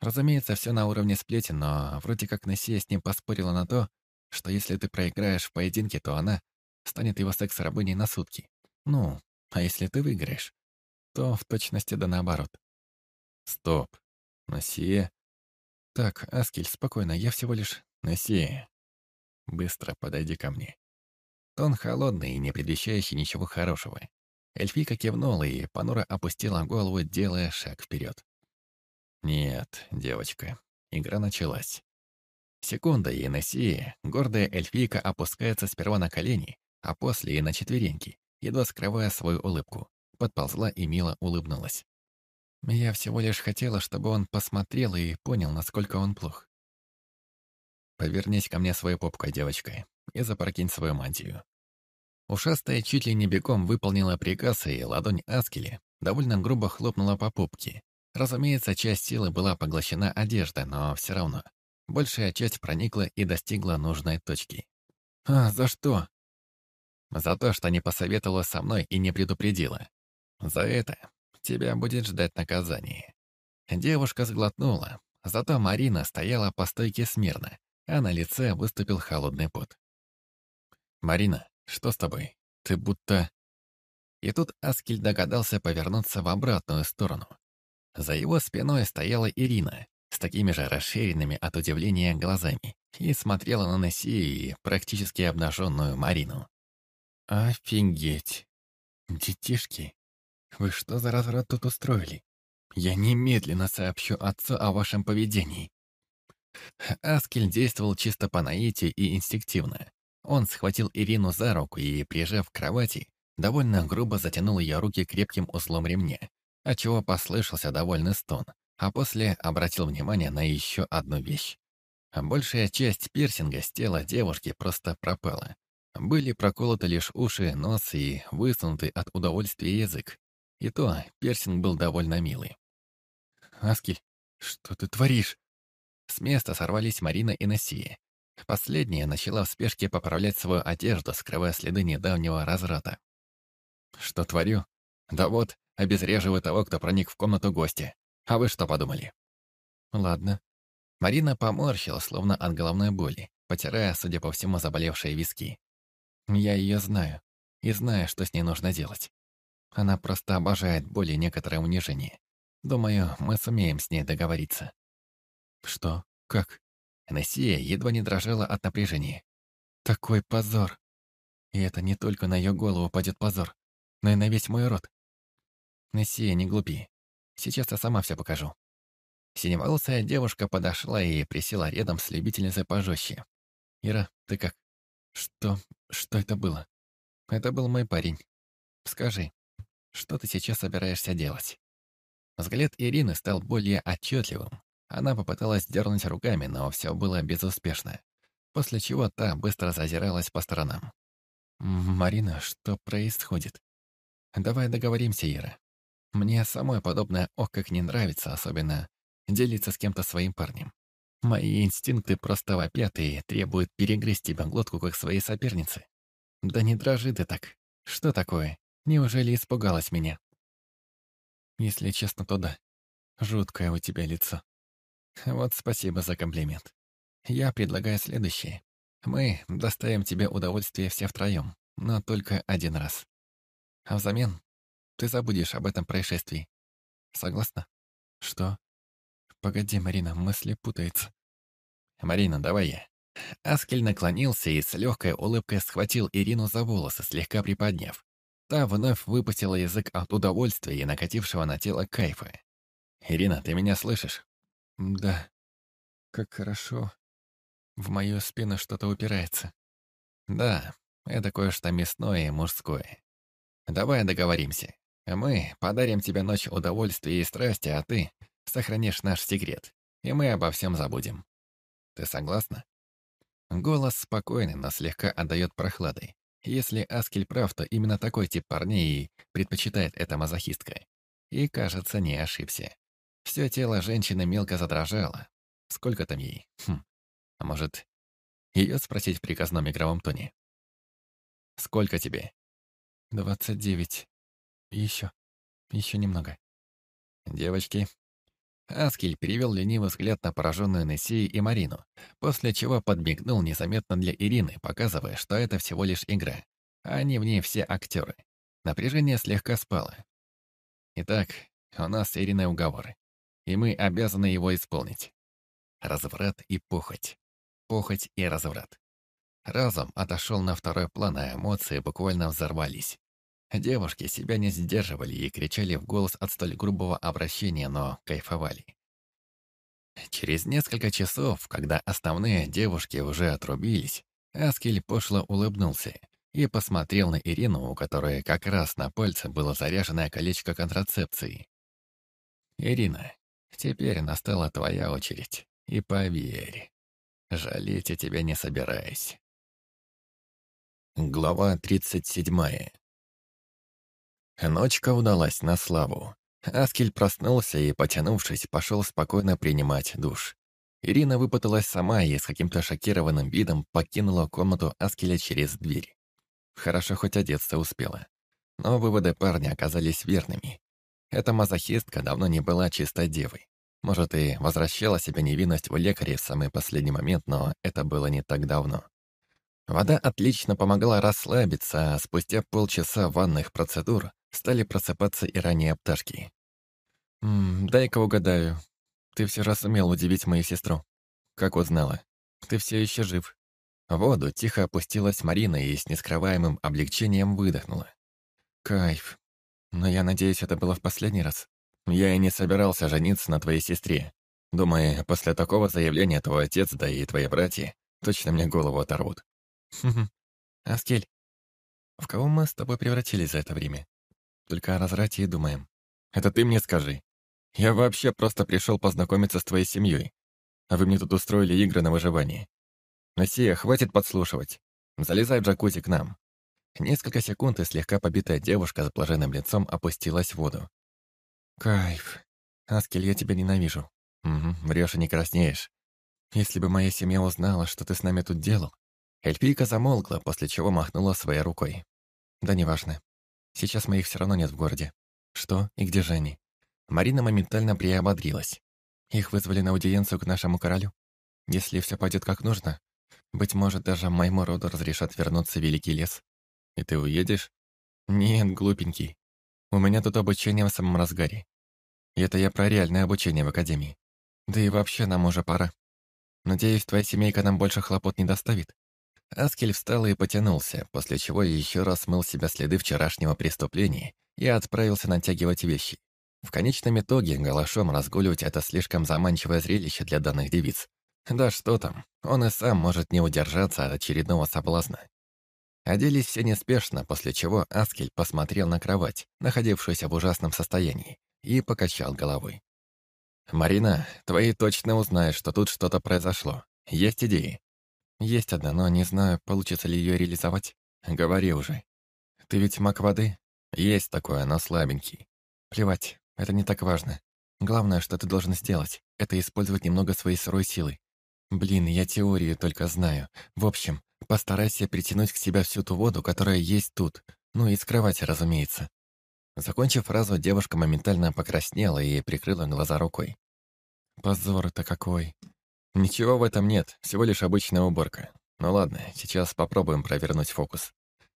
S2: Разумеется, все на уровне сплетен, но вроде как Нессия с ним поспорила на то, что если ты проиграешь в поединке, то она станет его секс-рабыней на сутки. Ну, а если ты выиграешь, то в точности да наоборот. Стоп. Нессия... Так, Аскель, спокойно, я всего лишь... Нессия. Быстро подойди ко мне. Тон холодный и не предвещающий ничего хорошего. Эльфийка кивнула и понуро опустила голову, делая шаг вперед. Нет, девочка, игра началась. Секунда, и Нессия, гордая эльфийка опускается сперва на колени, а после и на четвереньки, едва скрывая свою улыбку. Подползла и мило улыбнулась. Я всего лишь хотела, чтобы он посмотрел и понял, насколько он плох. Повернись ко мне своей попкой, девочка, и запрокинь свою мантию. Ушастая чуть ли не бегом выполнила приказ, и ладонь Аскели довольно грубо хлопнула по попке, Разумеется, часть силы была поглощена одеждой, но все равно. Большая часть проникла и достигла нужной точки. «А, за что?» «За то, что не посоветовала со мной и не предупредила. За это тебя будет ждать наказание». Девушка сглотнула, зато Марина стояла по стойке смирно, а на лице выступил холодный пот. «Марина, что с тобой? Ты будто...» И тут Аскель догадался повернуться в обратную сторону. За его спиной стояла Ирина с такими же расширенными от удивления глазами и смотрела на Нессию практически обнаженную Марину. «Офигеть! Детишки, вы что за разврат тут устроили? Я немедленно сообщу отцу о вашем поведении». Аскель действовал чисто по наитию и инстинктивно. Он схватил Ирину за руку и, прижав к кровати, довольно грубо затянул ее руки крепким узлом ремня, отчего послышался довольный стон, а после обратил внимание на еще одну вещь. Большая часть пирсинга с тела девушки просто пропала. Были проколоты лишь уши, нос и высунутый от удовольствия язык. И то пирсинг был довольно милый. «Аскель, что ты творишь?» С места сорвались Марина и Насия. Последняя начала в спешке поправлять свою одежду, скрывая следы недавнего разврата. «Что творю? Да вот, обезвреживаю того, кто проник в комнату гостя. А вы что подумали? Ладно. Марина поморщила, словно от головной боли, потирая, судя по всему, заболевшие виски. Я ее знаю. И знаю, что с ней нужно делать. Она просто обожает боль и некоторое унижение. Думаю, мы сумеем с ней договориться. Что? Как? Нессия едва не дрожала от напряжения. Такой позор. И это не только на ее голову падет позор, но и на весь мой род. Нессия, не глупи. Сейчас я сама все покажу». Синеволосая девушка подошла и присела рядом с любительницей пожестче. «Ира, ты как? Что... что это было?» «Это был мой парень. Скажи, что ты сейчас собираешься делать?» Взгляд Ирины стал более отчетливым. Она попыталась дернуть руками, но все было безуспешно. После чего та быстро зазиралась по сторонам. «Марина, что происходит?» «Давай договоримся, Ира. Мне самой подобное ох как не нравится, особенно делиться с кем-то своим парнем. Мои инстинкты просто вопят и требуют перегрызть тебя глотку, как своей соперницы. Да не дрожи ты так. Что такое? Неужели испугалась меня? Если честно, то да. Жуткое у тебя лицо. Вот спасибо за комплимент. Я предлагаю следующее. Мы доставим тебе удовольствие все втроем, но только один раз. А взамен
S1: ты забудешь об этом происшествии. Согласна? Что? Погоди, Марина, мысли путаются.
S2: Марина, давай я. Аскель наклонился и с легкой улыбкой схватил Ирину за волосы, слегка приподняв. Та вновь выпустила язык от удовольствия и накатившего на тело кайфа. «Ирина, ты меня слышишь?»
S1: «Да. Как хорошо. В мою спину что-то упирается».
S2: «Да, это кое-что мясное и мужское. Давай договоримся. Мы подарим тебе ночь удовольствия и страсти, а ты сохранишь наш секрет, и мы обо всем забудем. Ты согласна?» Голос спокойный, но слегка отдает прохладой. Если Аскель прав, то именно такой тип парней предпочитает эта мазохистка. И, кажется, не ошибся. Все тело женщины мелко задрожало. Сколько там ей? Хм. А может, ее спросить в приказном игровом тоне? «Сколько тебе?»
S1: «Двадцать девять. Еще. Еще немного».
S2: «Девочки, Аскель перевел ленивый взгляд на пораженную Нессию и Марину, после чего подмигнул незаметно для Ирины, показывая, что это всего лишь игра, а они в ней все актеры. Напряжение слегка спало. Итак, у нас с Ириной уговоры, и мы обязаны его исполнить. Разврат и похоть. Похоть и разврат. Разум отошел на второй план, а эмоции буквально взорвались. Девушки себя не сдерживали и кричали в голос от столь грубого обращения, но кайфовали. Через несколько часов, когда основные девушки уже отрубились, Аскель пошло улыбнулся и посмотрел на Ирину, у которой как раз на пальце было заряженное колечко контрацепции. «Ирина, теперь настала твоя очередь, и поверь, жалеть я тебя не собираюсь». Глава тридцать седьмая. Ночка удалась на славу. Аскель проснулся и, потянувшись, пошел спокойно принимать душ. Ирина выпуталась сама и с каким-то шокированным видом покинула комнату Аскеля через дверь. Хорошо хоть одеться успела. Но выводы парня оказались верными. Эта мазохистка давно не была чистой девой. Может, и возвращала себе невинность у лекаря в самый последний момент, но это было не так давно. Вода отлично помогала расслабиться, а спустя полчаса ванных процедур стали просыпаться и ранние пташки. «Дай-ка угадаю. Ты все раз сумел удивить мою сестру. Как узнала? Ты все еще жив». В воду тихо опустилась Марина и с нескрываемым облегчением выдохнула. «Кайф. Но я надеюсь, это было в последний раз. Я и не собирался жениться на твоей сестре. Думаю, после такого заявления твой отец, да и твои братья, точно мне голову оторвут». «Хм-хм. Аскель, в кого мы с тобой превратились за это время?» Только о разврате и думаем. Это ты мне скажи. Я вообще просто пришел познакомиться с твоей семьей. А вы мне тут устроили игры на выживание. Насия, хватит подслушивать. Залезай в джакузи к нам. Несколько секунд и слегка побитая девушка с блаженным лицом опустилась в воду. Кайф. Аскель, я тебя ненавижу. Угу, врешь и не краснеешь. Если бы моя семья узнала, что ты с нами тут делал... Эльфийка замолкла, после чего махнула своей рукой. Да неважно. Сейчас моих все равно нет в городе. Что и где же они? Марина моментально приободрилась. Их вызвали на аудиенцию к нашему королю. Если все пойдет как нужно, быть может, даже моему роду разрешат вернуться в Великий лес. И ты уедешь? Нет, глупенький. У меня тут обучение в самом разгаре. И это я про реальное обучение в академии. Да и вообще нам уже пора. Надеюсь, твоя семейка нам больше хлопот не доставит. Аскель встал и потянулся, после чего еще раз смыл себя следы вчерашнего преступления и отправился натягивать вещи. В конечном итоге голышом разгуливать это слишком заманчивое зрелище для данных девиц. Да что там, он и сам может не удержаться от очередного соблазна. Оделись все неспешно, после чего Аскель посмотрел на кровать, находившуюся в ужасном состоянии, и покачал головой. «Марина, твои точно узнают, что тут что-то произошло. Есть идеи?» Есть одна, но не знаю, получится ли ее реализовать. Говори уже. Ты ведь маг воды? Есть такое, но слабенький. Плевать, это не так важно. Главное, что ты должен сделать, это использовать немного своей сырой силы. Блин, я теорию только знаю. В общем, постарайся притянуть к себе всю ту воду, которая есть тут. Ну и с кровати, разумеется. Закончив фразу, девушка моментально покраснела и прикрыла глаза рукой. «Позор это какой!» Ничего в этом нет, всего лишь обычная уборка. Ну ладно, сейчас попробуем провернуть фокус.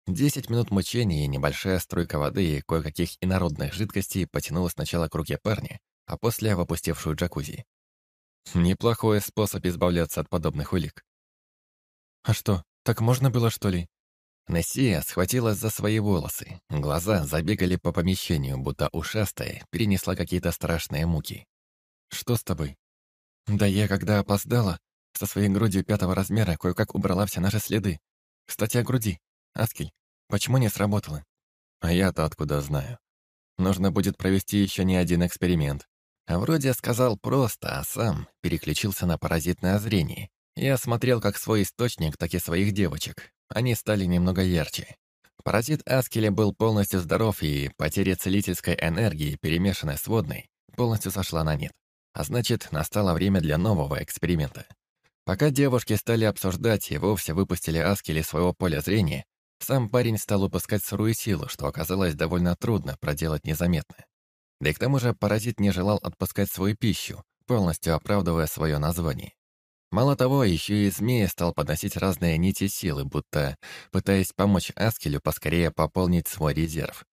S1: Десять минут мучения и небольшая струйка воды и кое-каких инородных жидкостей потянула сначала к руке парня, а после в опустевшую джакузи. Неплохой способ избавляться от подобных улик. «А что, так можно было, что ли?» Нессия схватилась за свои волосы. Глаза забегали по помещению, будто ушастая перенесла какие-то страшные муки. «Что с тобой?» «Да я, когда опоздала, со своей грудью пятого размера кое-как убрала все наши следы. Кстати, о груди. Аскель, почему не сработало?» «А я-то откуда знаю? Нужно будет провести еще не один эксперимент». А вроде сказал просто, а сам переключился на паразитное зрение. Я смотрел как свой источник, так и своих девочек. Они стали немного ярче. Паразит Аскеля был полностью здоров, и потеря целительской энергии, перемешанной с водной, полностью сошла на нет. А значит, настало время для нового эксперимента. Пока девушки стали обсуждать и вовсе выпустили Аскеля из своего поля зрения, сам парень стал упускать сырую силу, что оказалось довольно трудно проделать незаметно. Да и к тому же паразит не желал отпускать свою пищу, полностью оправдывая свое название. Мало того, еще и змея стал подносить разные нити силы, будто пытаясь помочь Аскелю поскорее пополнить свой резерв.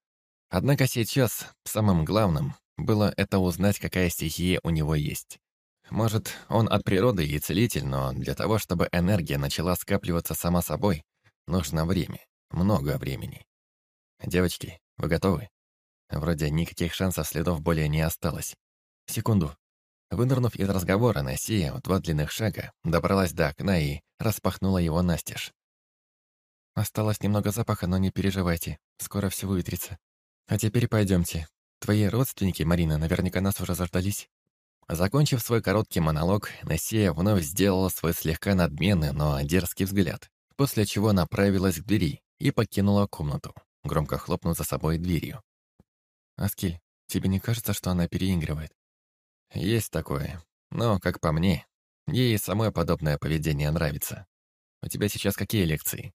S1: Однако сейчас самым главным было это узнать, какая стихия у него есть. Может, он от природы и целитель, но для того, чтобы энергия начала скапливаться сама собой, нужно время, много времени. Девочки, вы готовы? Вроде никаких шансов следов более не осталось. Секунду. Вынырнув из разговора, Насия в два длинных шага добралась до окна и распахнула его настежь. «Осталось немного запаха, но не переживайте, скоро все выветрится. А теперь пойдемте. Твои родственники, Марина, наверняка нас уже заждались». Закончив свой короткий монолог, Насия вновь сделала свой слегка надменный, но дерзкий взгляд, после чего направилась к двери и покинула комнату, громко хлопнув за собой дверью. «Аскель, тебе не кажется, что она переигрывает?» «Есть такое. Но, как по мне, ей самое подобное поведение нравится. У тебя сейчас какие лекции?»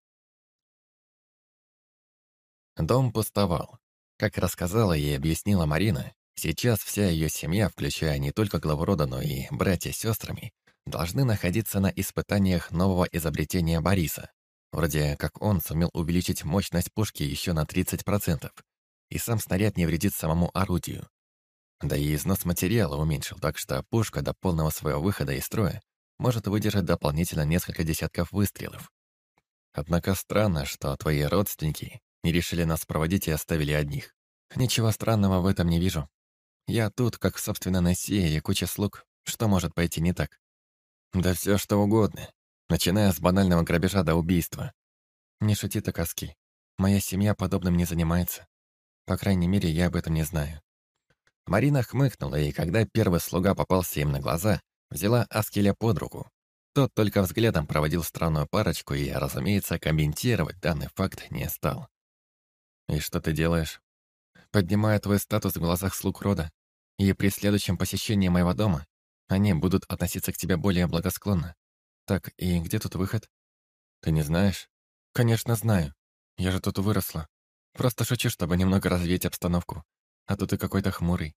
S1: Дом пустовал. Как рассказала и объяснила Марина, сейчас вся ее семья, включая не только главу рода, но и братья с сестрами, должны находиться на испытаниях нового изобретения Бориса. Вроде как он сумел увеличить мощность пушки еще на 30%, и сам снаряд не вредит самому орудию. Да и износ материала уменьшил, так что пушка до полного своего выхода из строя может выдержать дополнительно несколько десятков выстрелов. Однако странно, что твои родственники не решили нас проводить и оставили одних. Ничего странного в этом не вижу. Я тут, как собственно сее и куча слуг. Что может пойти не так? Да все что угодно, начиная с банального грабежа до убийства. Не шути так, Аски. Моя семья подобным не занимается. По крайней мере, я об этом не знаю. Марина хмыкнула, и когда первый слуга попался им на глаза, взяла Аскеля под руку. Тот только взглядом проводил странную парочку и, разумеется, комментировать данный факт не стал. «И что ты делаешь?» «Поднимаю твой статус в глазах слуг рода, и при следующем посещении моего дома они будут относиться к тебе более благосклонно. Так, и где тут выход?» «Ты не знаешь?» «Конечно знаю. Я же тут выросла. Просто шучу, чтобы немного развеять обстановку. А тут и какой-то хмурый.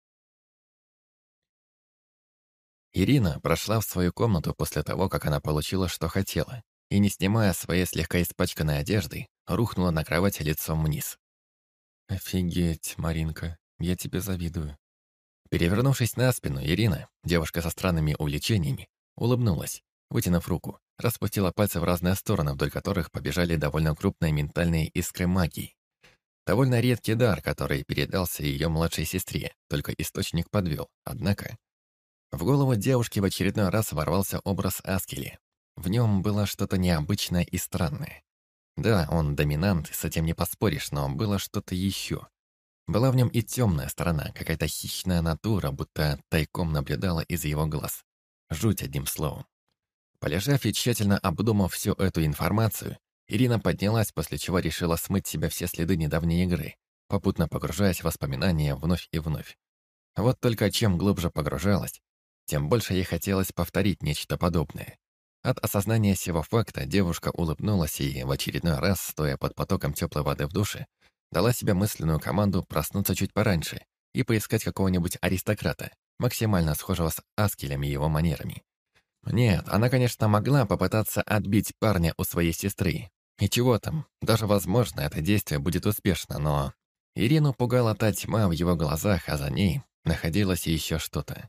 S1: Ирина прошла в свою комнату после того, как она получила, что хотела, и, не снимая своей слегка испачканной одежды, рухнула на кровать лицом вниз. «Офигеть, Маринка, я тебе завидую». Перевернувшись на спину, Ирина, девушка со странными увлечениями, улыбнулась, вытянув руку, распустила пальцы в разные стороны, вдоль которых побежали довольно крупные ментальные искры магии. Довольно редкий дар, который передался ее младшей сестре, только источник подвел. Однако... В голову девушки в очередной раз ворвался образ Аскели. В нем было что-то необычное и странное. Да, он доминант, с этим не поспоришь, но было что-то еще. Была в нем и темная сторона, какая-то хищная натура, будто тайком наблюдала из его глаз. Жуть одним словом. Полежав и тщательно обдумав всю эту информацию, Ирина поднялась, после чего решила смыть себя все следы недавней игры, попутно погружаясь в воспоминания вновь и вновь. Вот только чем глубже погружалась, тем больше ей хотелось повторить нечто подобное. От осознания сего факта девушка улыбнулась и, в очередной раз, стоя под потоком теплой воды в душе, дала себе мысленную команду проснуться чуть пораньше и поискать какого-нибудь аристократа, максимально схожего с Аскелем и его манерами. Нет, она, конечно, могла попытаться отбить парня у своей сестры, И чего там, даже возможно, это действие будет успешно, но... Ирину пугала та тьма в его глазах, а за ней находилось еще что-то.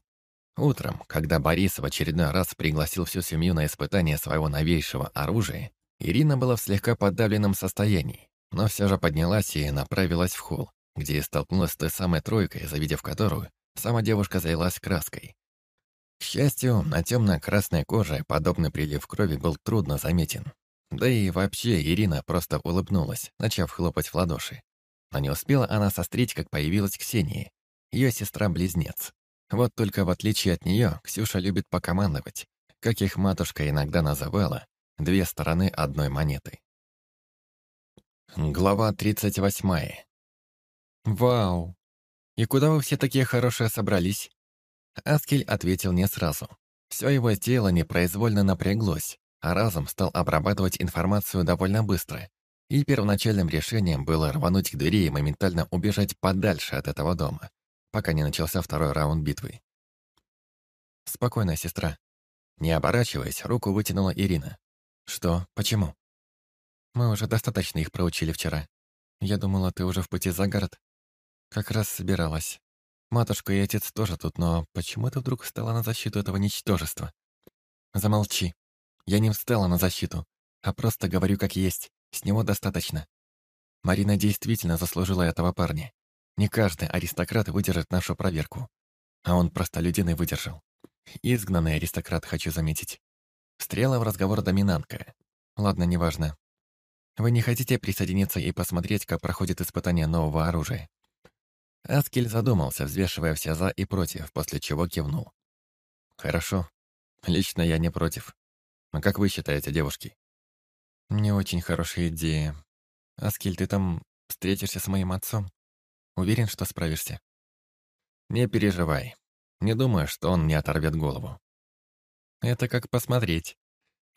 S1: Утром, когда Борис в очередной раз пригласил всю семью на испытание своего новейшего оружия, Ирина была в слегка подавленном состоянии, но все же поднялась и направилась в холл, где и столкнулась с той самой тройкой, завидев которую, сама девушка залилась краской. К счастью, на темно-красной коже подобный прилив крови был трудно заметен. Да и вообще Ирина просто улыбнулась, начав хлопать в ладоши. Но не успела она сострить, как появилась Ксения, ее сестра-близнец. Вот только в отличие от нее, Ксюша любит покомандовать, как их матушка иногда называла, две стороны одной монеты. Глава 38. «Вау! И куда вы все такие хорошие собрались?» Аскель ответил не сразу. Все его тело непроизвольно напряглось, а разум стал обрабатывать информацию довольно быстро. И первоначальным решением было рвануть к двери и моментально убежать подальше от этого дома, пока не начался второй раунд битвы. «Спокойно, сестра». Не оборачиваясь, руку вытянула Ирина. «Что? Почему?» «Мы уже достаточно их проучили вчера. Я думала, ты уже в пути за город. Как раз собиралась. Матушка и отец тоже тут, но почему ты вдруг встала на защиту этого ничтожества? Замолчи. Я не встала на защиту, а просто говорю как есть. С него достаточно. Марина действительно заслужила этого парня. Не каждый аристократ выдержит нашу проверку. А он простолюдиный выдержал. Изгнанный аристократ, хочу заметить. Стрела в разговор доминантка. Ладно, неважно. Вы не хотите присоединиться и посмотреть, как проходит испытание нового оружия? Аскель задумался, взвешивая все «за» и «против», после чего кивнул. «Хорошо. Лично я не против. А как вы считаете, девушки?» «Не очень хорошая идея. Аскель, ты там встретишься с моим отцом? Уверен, что справишься?» «Не переживай. Не думаю, что он мне оторвет голову». «Это как посмотреть».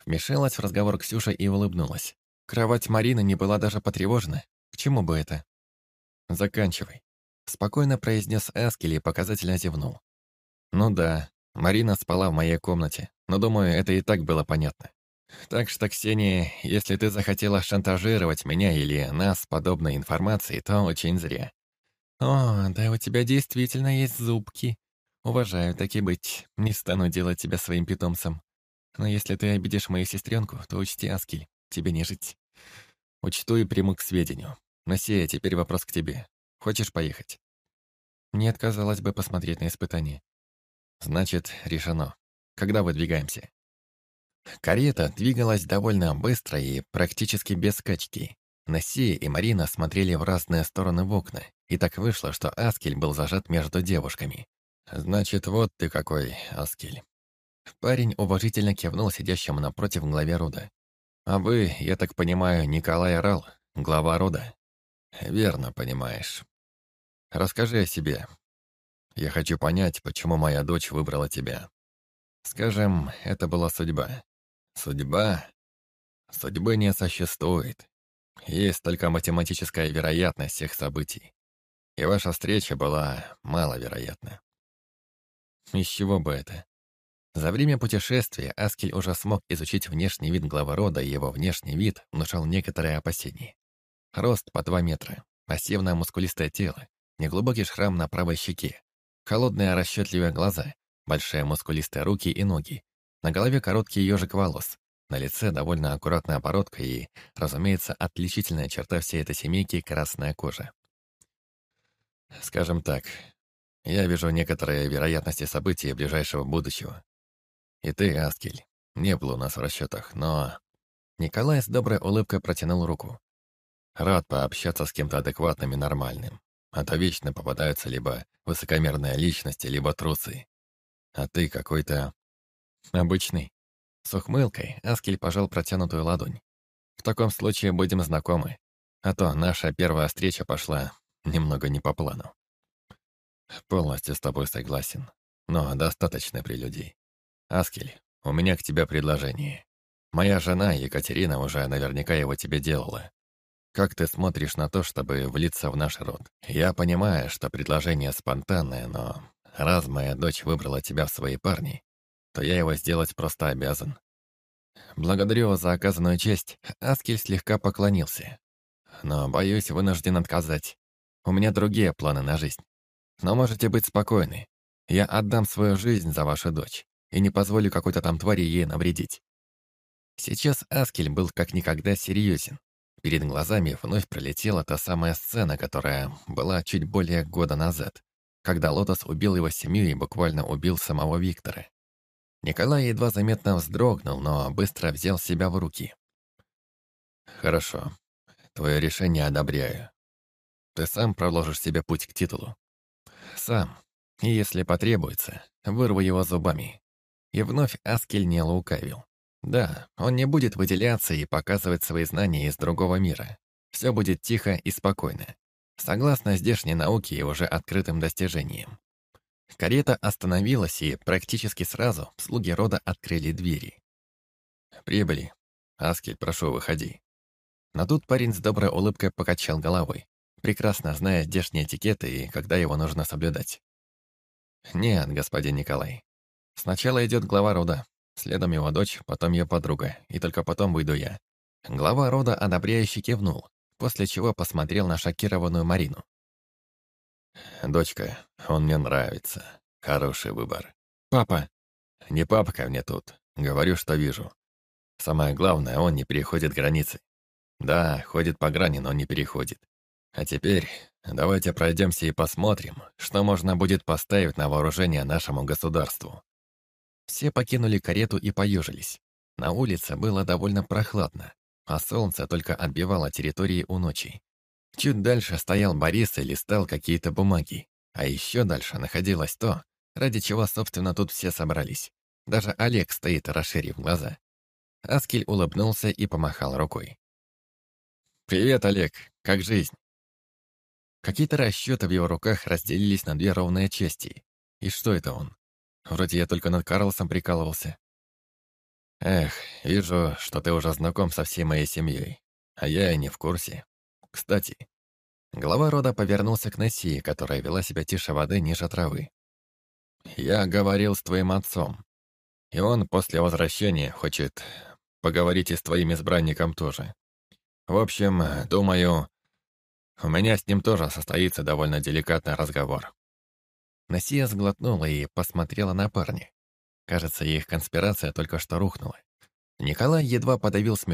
S1: Вмешалась в разговор Ксюша и улыбнулась. Кровать Марины не была даже потревожена. К чему бы это? «Заканчивай. Спокойно произнес Эскель и показательно зевнул. Ну да, Марина спала в моей комнате, но думаю, это и так было понятно. Так что, Ксения, если ты захотела шантажировать меня или нас подобной информацией, то очень зря. О, да у тебя действительно есть зубки. Уважаю, так и быть. Не стану делать тебя своим питомцем. Но если ты обидишь мою сестренку, то учти, Аскель, тебе не жить. Учту и приму к сведению. Насея, теперь вопрос к тебе. Хочешь поехать?» Мне отказалось бы посмотреть на испытание. «Значит, решено. Когда выдвигаемся?» Карета двигалась довольно быстро и практически без скачки. Насия и Марина смотрели в разные стороны в окна, и так вышло, что Аскель был зажат между девушками. «Значит, вот ты какой, Аскель». Парень уважительно кивнул сидящему напротив главе рода. «А вы, я так понимаю, Николай Рал, глава рода?» «Верно понимаешь. Расскажи о себе. Я хочу понять, почему моя дочь выбрала тебя. Скажем, это была судьба. Судьба? Судьбы не существует. Есть только математическая вероятность всех событий. И ваша встреча была маловероятна. Из чего бы это? За время путешествия Аскель уже смог изучить внешний вид главы рода, и его внешний вид внушал некоторые опасения. Рост по два метра, массивное мускулистое тело, неглубокий шрам на правой щеке, холодные расчетливые глаза, большие мускулистые руки и ноги, на голове короткий ежик волос, на лице довольно аккуратная оборотка и, разумеется, отличительная черта всей этой семейки — красная кожа. Скажем так, я вижу некоторые вероятности событий ближайшего будущего. И ты, Аскель, не был у нас в расчетах, но... Николай с доброй улыбкой протянул руку. Рад пообщаться с кем-то адекватным и нормальным. А то вечно попадаются либо высокомерные личности, либо трусы. А ты какой-то... обычный. С ухмылкой Аскель пожал протянутую ладонь. В таком случае будем знакомы. А то наша первая встреча пошла немного не по плану. Полностью с тобой согласен. Но достаточно прелюдий. Аскель, у меня к тебе предложение. Моя жена Екатерина уже наверняка его тебе делала. Как ты смотришь на то, чтобы влиться в наш род? Я понимаю, что предложение спонтанное, но раз моя дочь выбрала тебя в свои парни, то я его сделать просто обязан. Благодарю за оказанную честь. Аскель слегка поклонился. Но, боюсь, вынужден отказать. У меня другие планы на жизнь. Но можете быть спокойны. Я отдам свою жизнь за вашу дочь и не позволю какой-то там твари ей навредить. Сейчас Аскель был как никогда серьезен. Перед глазами вновь пролетела та самая сцена, которая была чуть более года назад, когда Лотос убил его семью и буквально убил самого Виктора. Николай едва заметно вздрогнул, но быстро взял себя в руки. «Хорошо. Твое решение одобряю. Ты сам проложишь себе путь к титулу?» «Сам. И если потребуется, вырву его зубами». И вновь Аскель не лукавил. Да, он не будет выделяться и показывать свои знания из другого мира. Все будет тихо и спокойно. Согласно здешней науке и уже открытым достижениям. Карета остановилась, и практически сразу слуги рода открыли двери. «Прибыли. Аскель, прошу, выходи». Но тут парень с доброй улыбкой покачал головой, прекрасно зная здешние этикеты и когда его нужно соблюдать. «Нет, господин Николай. Сначала идет глава рода, Следом его дочь, потом ее подруга, и только потом выйду я. Глава рода одобряюще кивнул, после чего посмотрел на шокированную Марину. «Дочка, он мне нравится. Хороший выбор. Папа!» «Не папа ко мне тут. Говорю, что вижу. Самое главное, он не переходит границы. Да, ходит по грани, но не переходит. А теперь давайте пройдемся и посмотрим, что можно будет поставить на вооружение нашему государству. Все покинули карету и поежились. На улице было довольно прохладно, а солнце только отбивало территории у ночи. Чуть дальше стоял Борис и листал какие-то бумаги. А еще дальше находилось то, ради чего, собственно, тут все собрались. Даже Олег стоит, расширив глаза. Аскель улыбнулся и помахал рукой. «Привет, Олег. Как жизнь?» Какие-то расчеты в его руках разделились на две ровные части. И что это он? Вроде я только над Карлосом прикалывался. Эх, вижу, что ты уже знаком со всей моей семьей, а я и не в курсе. Кстати, глава рода повернулся к Несси, которая вела себя тише воды ниже травы. Я говорил с твоим отцом, и он после возвращения хочет поговорить и с твоим избранником тоже. В общем, думаю, у меня с ним тоже состоится довольно деликатный разговор. Насия сглотнула и посмотрела на парня. Кажется, их конспирация только что рухнула. Николай едва подавил смешок,